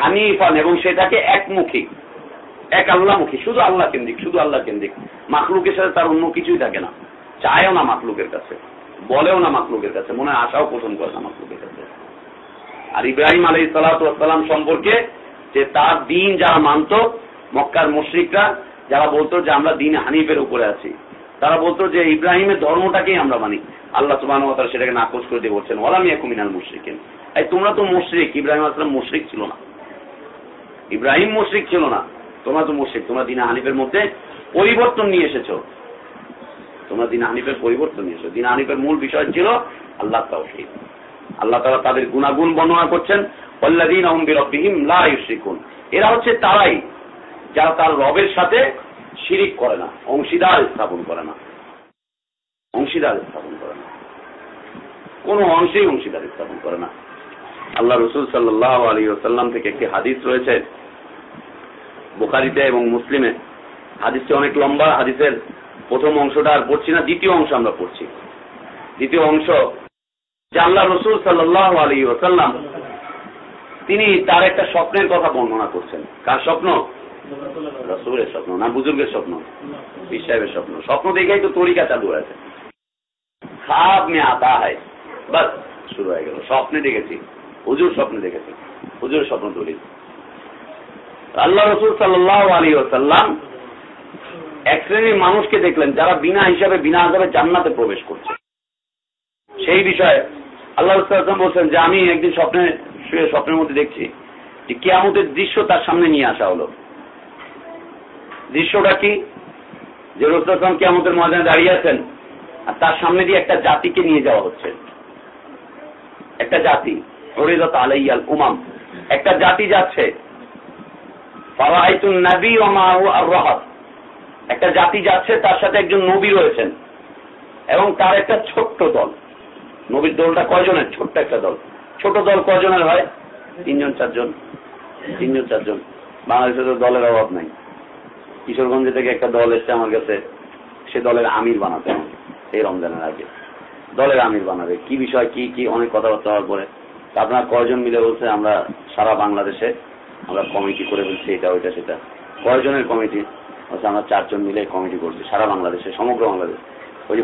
হানিফান, এবং সেটাকে একমুখী। এক আল্লাহমুখী শুধু আল্লাহ কেন্দ্রিক, শুধু আল্লাহ কেন্দ্রিক। মাকলুকের সাথে তার অন্য কিছুই থাকে না। চায়ও না মাকলুকের কাছে, বলেও না মাকলুকের কাছে, মনে আশাও পোষণ করে না মাকলুকের কাছে। আর ইব্রাহিম আলাই সালাতাম সম্পর্কে যে তার দিন যারা মানত, মক্কার মুশ্রিকরা, যারা বলতো যে আমরা দিন হানিফের উপরে আছি, তারা বলতো যে ইব্রাহিমের ধর্মটাকেই আমরা মানি। আল্লাহ সুবাহ সেটাকে নাকচ করে দিয়ে বলছেন ওলামিয়া কুমিনাল মুশ্রিকেন। এই তোমরা তো মুশ্রিক, ইব্রাহিম আসলাম মুশ্রিক ছিল না। ইব্রাহিম মুশ্রিক ছিল না। তোমরা তো মুশ্রিক, তোমরা দিন হানিফের মধ্যে পরিবর্তন নিয়ে এসেছ। তোমরা দিন হানিফের পরিবর্তন নিয়ে এসেছ। দিন হানিফের মূল বিষয় ছিল আল্লাহ তাওহীদ। আল্লাহ তারা তাদের গুণাগুণ বর্ণনা করছেন এরা হচ্ছে তারাই যারা তার রবের সাথে শিরিক করে না, অংশীদার স্থাপন করে না। অংশীদার স্থাপন করে না। কোন অংশেই অংশীদার স্থাপন করে না। আল্লাহ রসুল সাল্লাহ আলী ওসাল্লাম থেকে একটি হাদিস রয়েছে বোকারিতে এবং মুসলিমে। হাদিসটি অনেক লম্বা, হাদিসের প্রথম অংশটা আর পড়ছি না, দ্বিতীয় অংশ আমরা পড়ছি। দ্বিতীয় অংশ আল্লাহ রসুল সাল্লাহ আলী ওসাল্লাম তিনি তার একটা স্বপ্নের কথা বর্ণনা করছেন। কার স্বপ্ন? রসুলের স্বপ্ন, না বুজুর্গের স্বপ্ন? পীর সাহেবের স্বপ্ন। স্বপ্ন দেখেই তো তরিকা চালু আছে খাব মে আতা হয় বাস, শুরু হয়ে গেল। স্বপ্নে দেখেছি। হুজুর স্বপ্নে দেখেছি। হুজুর স্বপ্ন তুলি আল্লাহ রসুল সাল্লাহ আলী ওসাল্লাম এক শ্রেণির মানুষকে দেখলেন যারা বিনা হিসাবে, বিনা আজাবে জান্নাতে প্রবেশ করছে। সেই বিষয়ে আল্লাহ রসুল বলছেন যে, আমি একদিন স্বপ্নে শুয়ে স্বপ্নের মধ্যে দেখছি যে কেয়ামতের দৃশ্য তার সামনে নিয়ে আসা হলো। দৃশ্যটা কি? যে রসুলাম কেয়ামতের ময়দানে দাঁড়িয়ে আছেন আর তার সামনে দিয়ে একটা জাতিকে নিয়ে যাওয়া হচ্ছে। একটা জাতি ফরিদত আলাইয়াল উমাম। একটা জাতি যাচ্ছে একটা জাতি যাচ্ছে, তার সাথে একজন নবী রয়েছেন। এবং তার একটা ছোট্ট দল। নবীর দলটা কয়জনের? ছোট্ট একটা দল। ছোট দল কয়জনের হয়? তিনজন, চারজন। তিনজন, চারজন। বাংলাদেশে তো দলের অভাব নাই। কিশোরগঞ্জ থেকে একটা দল এসছে আমার কাছে। সে দলের আমির বানাতে আমাকে এই রমজানের আগে। দলের আমির বানাবে। কি বিষয়, কি কি? অনেক কথাবার্তা হওয়ার পরে। আপনার কয়জন মিলে বলছে, আমরা সারা বাংলাদেশে আমরা কমিটি করে বলছি, এটা, ওইটা, সেটা। কয়জনের কমিটি? বলছে আমরা চারজন মিলে কমিটি করছি, সারা বাংলাদেশে, সমগ্র বাংলাদেশ। ওই যে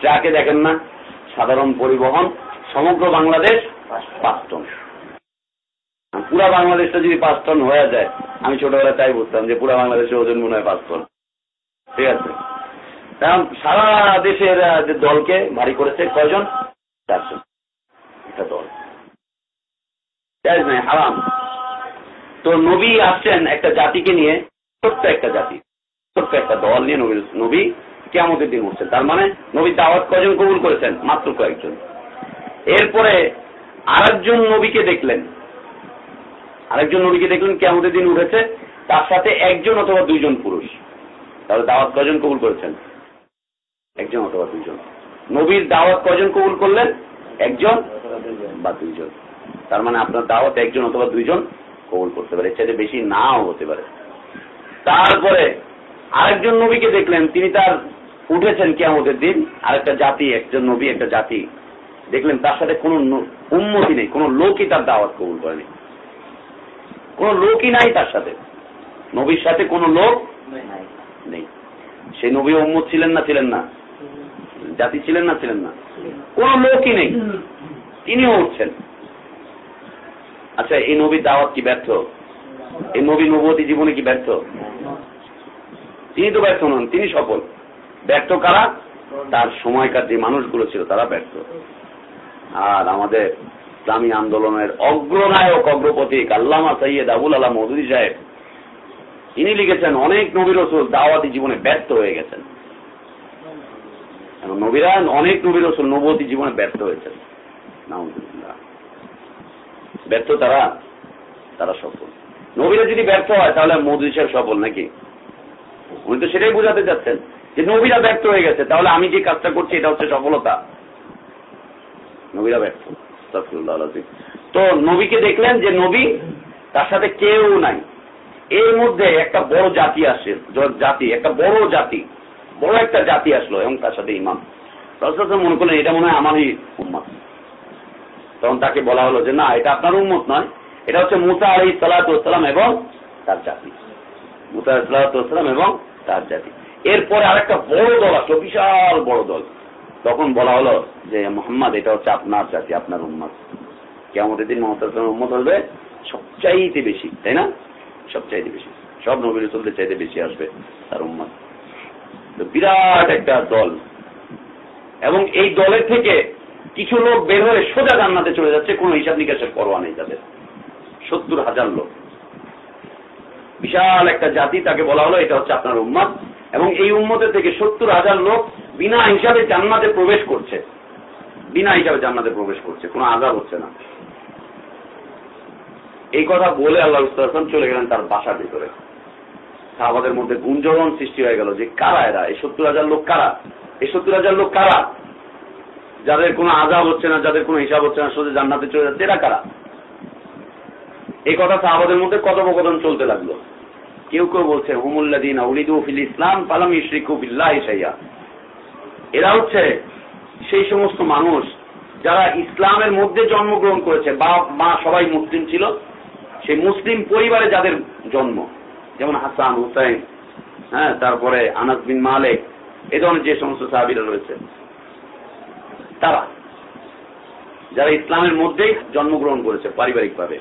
ট্রাকে দেখেন না, সাধারণ পরিবহন, সমগ্র বাংলাদেশ পাঁচ টন। পুরা বাংলাদেশটা যদি পাঁচ টন হয়ে যায়, আমি ছোটবেলা তাই বুঝতাম যে পুরা বাংলাদেশের ওজন মনে হয় পাঁচ টন। ঠিক আছে? কারণ সারা দেশের যে দলকে ভারী করেছে কয়জন? চারজন। একটা দল। হারাম। তো নবী আসছেন একটা জাতিকে নিয়ে, ছোট্ট একটা জাতি, ছোট্ট একটা দল নিয়ে নবী নবী কেমতের দিন উঠছেন। তার মানে নবী দাওয়াত কয়জন কবুল করেছেন? মাত্র কয়েকজন। এরপরে আরেকজন নবীকে দেখলেন। আরেকজন নবীকে দেখলেন কেমতের দিন উঠেছে। তার সাথে একজন অথবা দুইজন পুরুষ। তাহলে দাওয়াত কয়জন কবুল করেছেন? একজন অথবা দুইজন। নবীর দাওয়াত কয়জন কবুল করলেন? একজন বা দুইজন। তার মানে আপনার দাওয়াত একজন অথবা দুইজন কবুল করতে পারে, এর বেশি নাও হতে পারে। তারপরে আরেকজন নবীকে দেখলেন, তিনি তার উঠেছেন কেমতের দিন, আরেকটা জাতি, একজন নবী, একটা জাতি। দেখলেন তার সাথে কোনো উন্মতি নেই, কোনো লোকই তার দাওয়াত কবুল করেনি। কোন লোকই নাই তার সাথে। নবীর সাথে কোনো লোক নেই। সেই নবী উম্মত ছিলেন না ছিলেন না? জাতি ছিলেন না ছিলেন না? কোন লোকই নেই। তিনিও উঠছেন। আচ্ছা এই নবীর দাওয়াত কি ব্যর্থ? এই নবী নবতী জীবনে কি ব্যর্থ? তিনি তো ব্যর্থ নন, তিনি সফল। ব্যর্থ কারা? তার সময়কার যে মানুষগুলো ছিল, তারা ব্যর্থ। আর আমাদের ইসলামী আন্দোলনের অগ্রনায়ক, অগ্রপথিক আল্লামা সৈয়দ আবুল আলাহ মধুরী সাহেব, তিনি লিখেছেন, অনেক নবীর রসুল দাওয়াতি জীবনে ব্যর্থ হয়ে গেছেন। নবীরা অনেক নবীর রসুল নবতী জীবনে ব্যর্থ হয়েছেন। নাউজুবিল্লাহ। ব্যর্থ তারা তারা সফল। নবীরা যদি ব্যর্থ হয়, তাহলে মধুরী সাহেব সফল নাকি? উনি তো সেটাই বোঝাতে চাচ্ছেন যে নবীরা ব্যর্থ হয়ে গেছে, তাহলে আমি যে কাজটা করছি, এটা হচ্ছে সফলতা। নবীরা ব্যর্থ তো নবীকে দেখলেন যে নবী, তার সাথে কেউ নাই। এর মধ্যে একটা বড় জাতি আসে জাতি, একটা বড় জাতি, বড় একটা জাতি আসলো, এবং তার সাথে ইমাম। মনে করলেন, এটা মনে হয় আমারই উম্মত। তখন তাকে বলা হলো যে, না, এটা আপনার উম্মত নয়। এটা হচ্ছে মুসা আলী সালাতাম এবং তার জাতি। মুসা আলী সালাতাম এবং তার জাতি। এরপরে আরেকটা বড় দল আসলো, বিশাল বড় দল। তখন বলা হলো যে, মোহাম্মদ, এটা হচ্ছে আপনার জাতি, আপনার উম্মত। কেমন দিন মোহাম্মদ উম্মত হবে সবচাইতে বেশি, তাই না? সবচাইতে বেশি। সব নবীর চলতে চাইতে বেশি আসবে তার উম্মত। বিরাট একটা দল। এবং এই দলের থেকে কিছু লোক বের হয়ে সোজা জান্নাতে চলে যাচ্ছে, কোনো হিসাব নিকাশের পরোয়া নেই তাদের। সত্তর হাজার লোক। বিশাল একটা জাতি তাকে বলা হলো, এটা হচ্ছে আপনার উম্মত। এবং এই উম্মতের থেকে সত্তর হাজার লোক বিনা হিসাবে জান্নাতে প্রবেশ করছে। বিনা হিসাবে জান্নাতে প্রবেশ করছে, কোনো আজাব হচ্ছে না। এই কথা বলে আল্লাহ ইসলাম চলে গেলেন তার বাসার ভিতরে। সাহাবাদের মধ্যে গুঞ্জন সৃষ্টি হয়ে গেল যে কারা এরা? এই সত্তর হাজার লোক কারা? এই সত্তর হাজার লোক কারা? যাদের কোনো আজাব হচ্ছে না, যাদের কোনো হিসাব হচ্ছে না, সোজা জান্নাতে চলে যাচ্ছে, এরা কারা? এই কথা সাহাবাদের মধ্যে কথোপকথন চলতে লাগল। কেউ কেউ বলছে হুমুল্লাদিন উলিদু ফিল ইসলাম পালাম ইশরিকু বিল্লাহ ইসাইয়া এরা হচ্ছে সেই সমস্ত মানুষ যারা ইসলামের মধ্যে জন্মগ্রহণ করেছে। বা মা সবাই মুসলিম ছিল। সেই মুসলিম পরিবারে যাদের জন্ম, যেমন হাসান, হুসাইন হ্যাঁ তারপরে আনাস বিন মালেক, এ ধরনের যে সমস্ত সাহাবিরা রয়েছে। তারা, যারা ইসলামের মধ্যেই জন্মগ্রহণ করেছে পারিবারিকভাবে,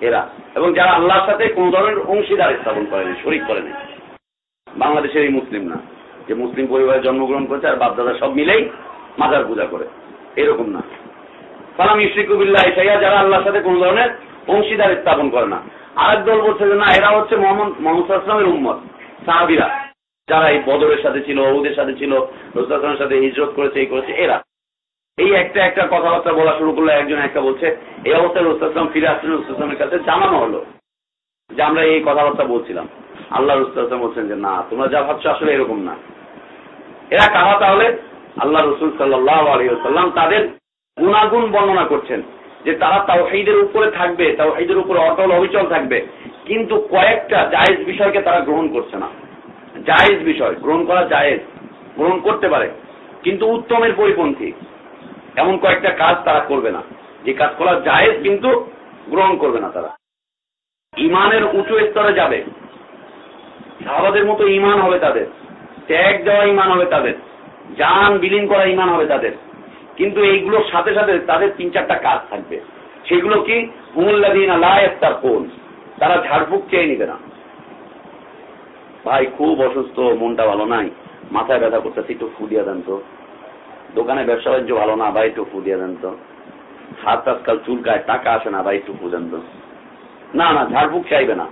এরা, এবং যারা আল্লাহর সাথে কোন ধরনের অংশীদার স্থাপন করেনি, শরিক করেনি। বাংলাদেশের এই মুসলিম না, যে মুসলিম পরিবারে জন্মগ্রহণ করেছে আর বাপদাদা সব মিলেই মাজার পূজা করে, এরকম না। সালাম ইশরিকুবিল্লাহ ইসাইয়া যারা আল্লাহর সাথে কোন ধরনের অংশীদার স্থাপন করে না। আরেক দল বলছে যে না, এরা হচ্ছে মোহাম্মদ মোহাম্মদ আসলামের উম্মত, সাহাবিরা। যারা এই বদরের সাথে ছিল ওদের সাথে ছিল, রসুলের সাথে হিজরত করেছে, এই করেছে, এরা। এই একটা একটা কথাবার্তা বলা শুরু করল, একজন একটা বলছে, এই অবস্থায় রসুলাম ফিরে আসলেন রসুলামের কাছে জানানো হলো যে আমরা এই কথাবার্তা বলছিলাম। আল্লাহ রসুলাম বলছেন যে, না, তোমরা যা ভাবছ আসলে এরকম না। এরা কাহা তাহলে? আল্লাহ রসুল সাল্লাহ তাদের গুণাগুণ বর্ণনা করছেন যে, তারা তাওহিদের উপরে থাকবে, তাওহিদের উপরে অটল অবিচল থাকবে, কিন্তু কয়েকটা জায়েজ বিষয়কে তারা গ্রহণ করছে না। জায়েজ বিষয়, গ্রহণ করা জায়েজ, গ্রহণ করতে পারে, কিন্তু উত্তমের পরিপন্থী। এমন কয়েকটা কাজ তারা করবে না। যে কাজ করা জায়েজ কিন্তু গ্রহণ করবে না তারা। ইমানের উঁচু স্তরে যাবে। সাহাবাদের মতো ইমান হবে তাদের। ত্যাগ দেওয়া ইমান হবে তাদের। জান বিলীন করা ইমান হবে তাদের। কিন্তু এইগুলোর সাথে সাথে তাদের তিন চারটা কাজ থাকবে। সেগুলো কি? হুমুল্লাদিন তার কোন তারা ঝাড়ফুক চেয়ে নিবে না। ভাই, খুব অসুস্থ, মনটা ভালো নাই। মাথায় ব্যথা করতেছে, একটু ফু দিয়া দেন তো। দোকানে ব্যবসা বাণিজ্য ভালো না, ভাই একটু দিয়া দেন তো। হাত আজকাল চুলকায় টাকা আসে না, ভাই একটু দেন তো। না না, ঝাড়ফুক চাইবে না।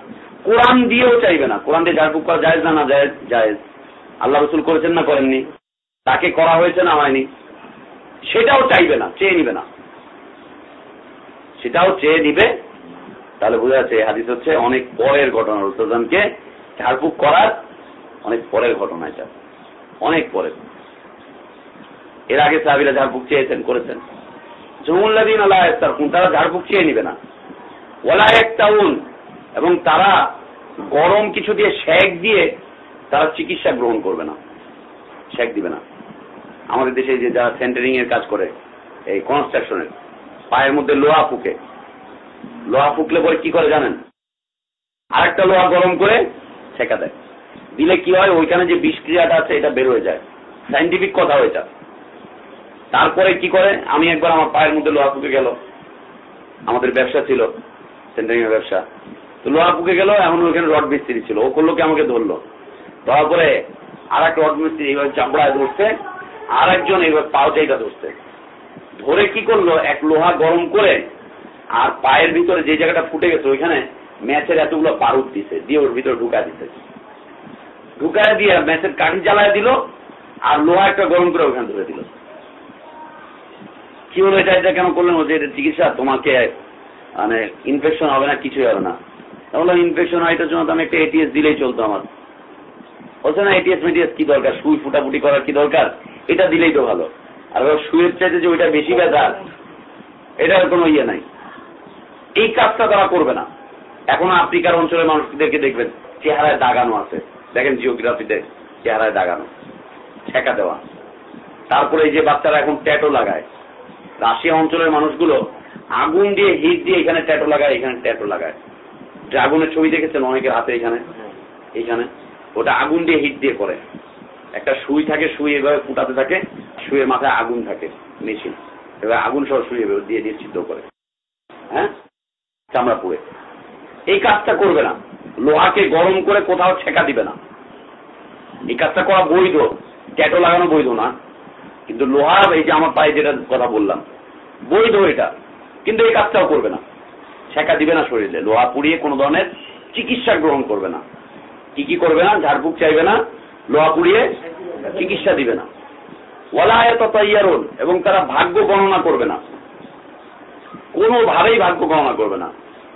কোরআন দিয়েও চাইবে না। কোরআন দিয়ে ঝাড়ফুক করা যায় না না যায় যায় আল্লাহ রসুল করেছেন না করেননি? তাকে করা হয়েছে না হয়নি? সেটাও চাইবে না, চেয়ে নিবে না। সেটাও চেয়ে নিবে। তাহলে বোঝা যাচ্ছে হাদিস হচ্ছে অনেক পরের ঘটনা রুস্তজানকে ঝাড়ফুক করার অনেক পরের ঘটনা এটা। অনেক পরের। এর আগে সাহাবিরা ঝাড়ফুক চেয়েছেন, করেছেন। জমুল্লাদিন আল্লাহ তারা ঝাড়ফুক চেয়ে নিবে না। ওলা একটাউন এবং তারা গরম কিছু দিয়ে শেক দিয়ে তারা চিকিৎসা গ্রহণ করবে না। শেক দিবে না। আমাদের দেশে যে যারা সেন্টারিং এর কাজ করে, এই কনস্ট্রাকশনের পায়ের মধ্যে লোহা ফুকে। লোহা ফুকলে পরে কি করে জানেন? আরেকটা লোহা গরম করে ছেঁকা দেয়। দিলে কি হয়? ওইখানে যে বিষক্রিয়াটা আছে, এটা বের হয়ে যায়। সাইন্টিফিক কথা ওইটা। তারপরে কি করে? আমি একবার আমার পায়ের মধ্যে লোহা ফুকে গেল। আমাদের ব্যবসা ছিল সেন্টারিং এর ব্যবসা। তো লোহা ফুকে গেল, এখন ওইখানে রড মিস্ত্রি ছিল। ও করল কি? আমাকে ধরলো। তারপরে আর একটা রড মিস্ত্রি এইভাবে চামড়ায় ধরছে আর একজন এইবার পাও ধরছে। ধরে কি করল? এক লোহা গরম করে আর পায়ের ভিতরে যে জায়গাটা ফুটে গেছে ওইখানে ম্যাচের এতগুলো বারুদ দিছে, দিয়ে ওর ভিতরে ঢুকা দিছে। ঢুকায় দিয়ে ম্যাচের কাঠি জ্বালায় দিল আর লোহা একটা গরম করে ওখানে ধরে দিল। কি হলো এটা এটা কেন করলেন? যে চিকিৎসা তোমাকে মানে ইনফেকশন হবে না, কিছুই হবে না। তাহলে ইনফেকশন হয় এটার জন্য তো আমি একটা এটিএস দিলেই চলতো আমার। বলছে, না এটিএস মেটিএস কি দরকার? সুই ফুটাফুটি করার কি দরকার? এটা দিলেই তো ভালো। আর সুইয়ের চাইতে যে ওইটা বেশি ব্যথা এটার কোনো ইয়ে নাই। এই কাজটা তারা করবে না। এখন আফ্রিকার অঞ্চলের মানুষদেরকে দেখবেন, চেহারায় দাগানো আছে। দেখেন জিওগ্রাফিতে, চেহারায় দাগানো ঠেকা দেওয়া। তারপরে এই যে বাচ্চারা এখন ট্যাটো লাগায় রাশিয়া অঞ্চলের মানুষগুলো আগুন দিয়ে হিট দিয়ে এখানে ট্যাটো লাগায়, এখানে ট্যাটো লাগায়। ড্রাগনের ছবি দেখেছেন অনেকের হাতে এখানে? এখানে। ওটা আগুন দিয়ে হিট দিয়ে করে। একটা সুই থাকে, সুই এভাবে ফুটাতে থাকে, সুইয়ের মাথায় আগুন থাকে, মেশিন। এবার আগুন সহ সুই এভাবে দিয়ে দিয়ে সিদ্ধ করে। হ্যাঁ? চামড়া পুড়ে এই কাজটা করবে না। লোহাকে গরম করে কোথাও ছেঁকা দিবে না। এই কাজটা করা বৈধ। ট্যাটো লাগানো বৈধ না। কিন্তু লোহা এই যে আমার পায়ে যেটা কথা বললাম, বৈধ এটা, কিন্তু এই কাজটাও করবে না। ছেঁকা দিবে না শরীরে। লোহা পুড়িয়ে কোনো ধরনের চিকিৎসা গ্রহণ করবে না। কি কি করবে না? ঝাড়ফুক চাইবে না, লোহা পুড়িয়ে চিকিৎসা দিবে না। ওয়ালায়ত তৈয়ারুন এবং তারা ভাগ্য গণনা করবে না। কোনোভাবেই ভাগ্য গণনা করবে না।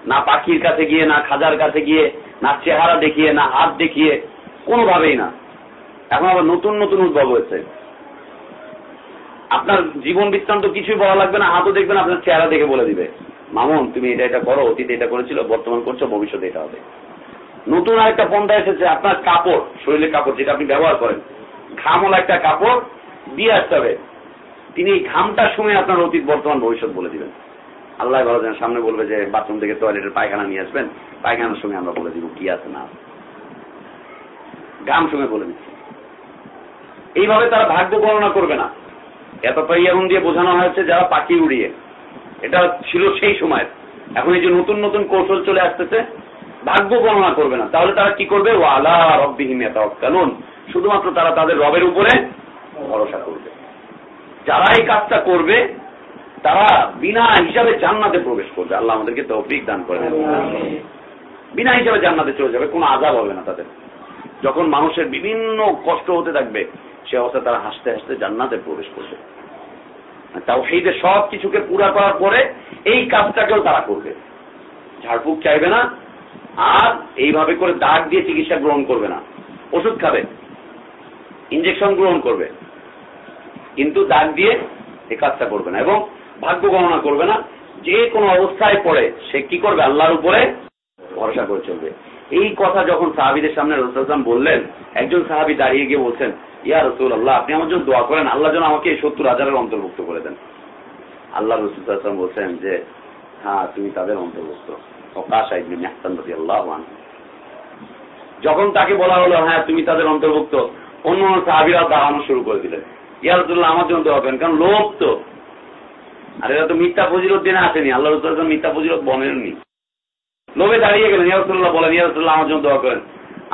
না পাখির কাছে গিয়ে, না খাজার কাছে গিয়ে, না চেহারা দেখিয়ে, না হাত দেখিয়ে, কোনোভাবেই না। এখন আবার নতুন নতুন উদ্ভব হয়েছে। আপনার জীবন বৃত্তান্ত কিছুই বলা লাগবে না, হাতও দেখবেন, আপনার চেহারা দেখে বলে দিবে। মামুন, তুমি এটা এটা করো, অতীতে এটা করেছিল, বর্তমান করছ, ভবিষ্যতে এটা হবে। নতুন আরেকটা পন্থা এসেছে, আপনার কাপড়, শরীরের কাপড়, যেটা আপনি ব্যবহার করেন। ঘামলা একটা কাপড় দিয়ে আসতে হবে। তিনি এই ঘামটা শুনে আপনার অতীত, বর্তমান, ভবিষ্যৎ বলে দিবেন। আল্লাহ ভালো জানেন, সামনে বলবে যে, বাথরুম থেকে টয়লেটের পায়খানা নিয়ে আসবেন, পায়খানার সঙ্গে আমরা বলে দিব, কি আছে না। গাম সঙ্গে বলে দিচ্ছি। এইভাবে তারা ভাগ্য গণনা করবে না। এত পাইয়াগুন দিয়ে বোঝানো হয়েছে যারা পাখি উড়িয়ে। এটা ছিল সেই সময়। এখন এই যে নতুন নতুন কৌশল চলে আসতেছে ভাগ্য গণনা করবে না। তাহলে তারা কি করবে? ও আলা রব্বিহীন কানুন শুধুমাত্র তারা তাদের রবের উপরে ভরসা করবে। যারা এই কাজটা করবে তারা বিনা হিসাবে জান্নাতে প্রবেশ করবে। আল্লাহ আমাদেরকে তৌফিক দান করে বিনা হিসাবে জান্নাতে চলে যাবে কোনো আজাব হবে না তাদের। যখন মানুষের বিভিন্ন কষ্ট হতে থাকবে সে অবস্থায় তারা হাসতে হাসতে জান্নাতে প্রবেশ করবে। তাও সেইদের সব কিছুকে পুরা করার পরে এই কাজটাকেও তারা করবে। ঝাড়ফুঁক চাইবে না, আর এইভাবে করে দাগ দিয়ে চিকিৎসা গ্রহণ করবে না। ওষুধ খাবে ইঞ্জেকশন গ্রহণ করবে, কিন্তু দাগ দিয়ে এই কাজটা করবে না এবং ভাগ্য গণনা করবে না। যে কোনো অবস্থায় পড়ে, সে কি করবে? আল্লাহর উপরে ভরসা করে চলবে। এই কথা যখন সাহাবিদের সামনে রসুলাম বললেন, একজন সাহাবি দাঁড়িয়ে গিয়ে বলছেন ইয়া রসুল আল্লাহ আপনি আমার জন্য দোয়া করেন, আল্লাহ যেন আমাকে এই সত্তর হাজারের অন্তর্ভুক্ত করে দেন। আল্লাহ রসুলাম বলছেন যে হ্যাঁ তুমি তাদের অন্তর্ভুক্ত। যখন তাকে বলা হলো হ্যাঁ তুমি তাদের অন্তর্ভুক্ত, অন্য সাহাবিরাও দাঁড়ানো শুরু করে দিলেন। ইয়া রসুল্লাহ আমার জন্য দোয়া করেন, কারণ লোক তো। আর এরা তো মিথ্যা ফজিলত দিনে আসেনি, আল্লাহ রসুল মিথ্যা ফজিলত বনেননি লোভে দাঁড়িয়ে গেলেন ইয়ারসুল্লাহ বলেন ইয়ারসুল্লাহ আমার জন্য দোয়া করেন।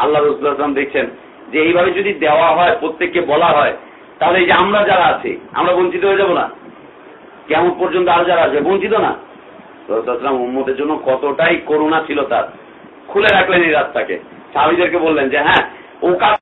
আল্লাহ রসুল্লাহাম দেখছেন যে এইভাবে যদি দেওয়া হয়, প্রত্যেককে বলা হয়, তাহলে এই যে আমরা যারা আছে, আমরা বঞ্চিত হয়ে যাব না? কেমন পর্যন্ত আর যারা আছে বঞ্চিত না? রসুলাম উম্মতের জন্য কতটাই করুণা ছিল তার। খুলে রাখলেন এই রাস্তাকে স্বামীদেরকে বললেন যে হ্যাঁ ও কাজ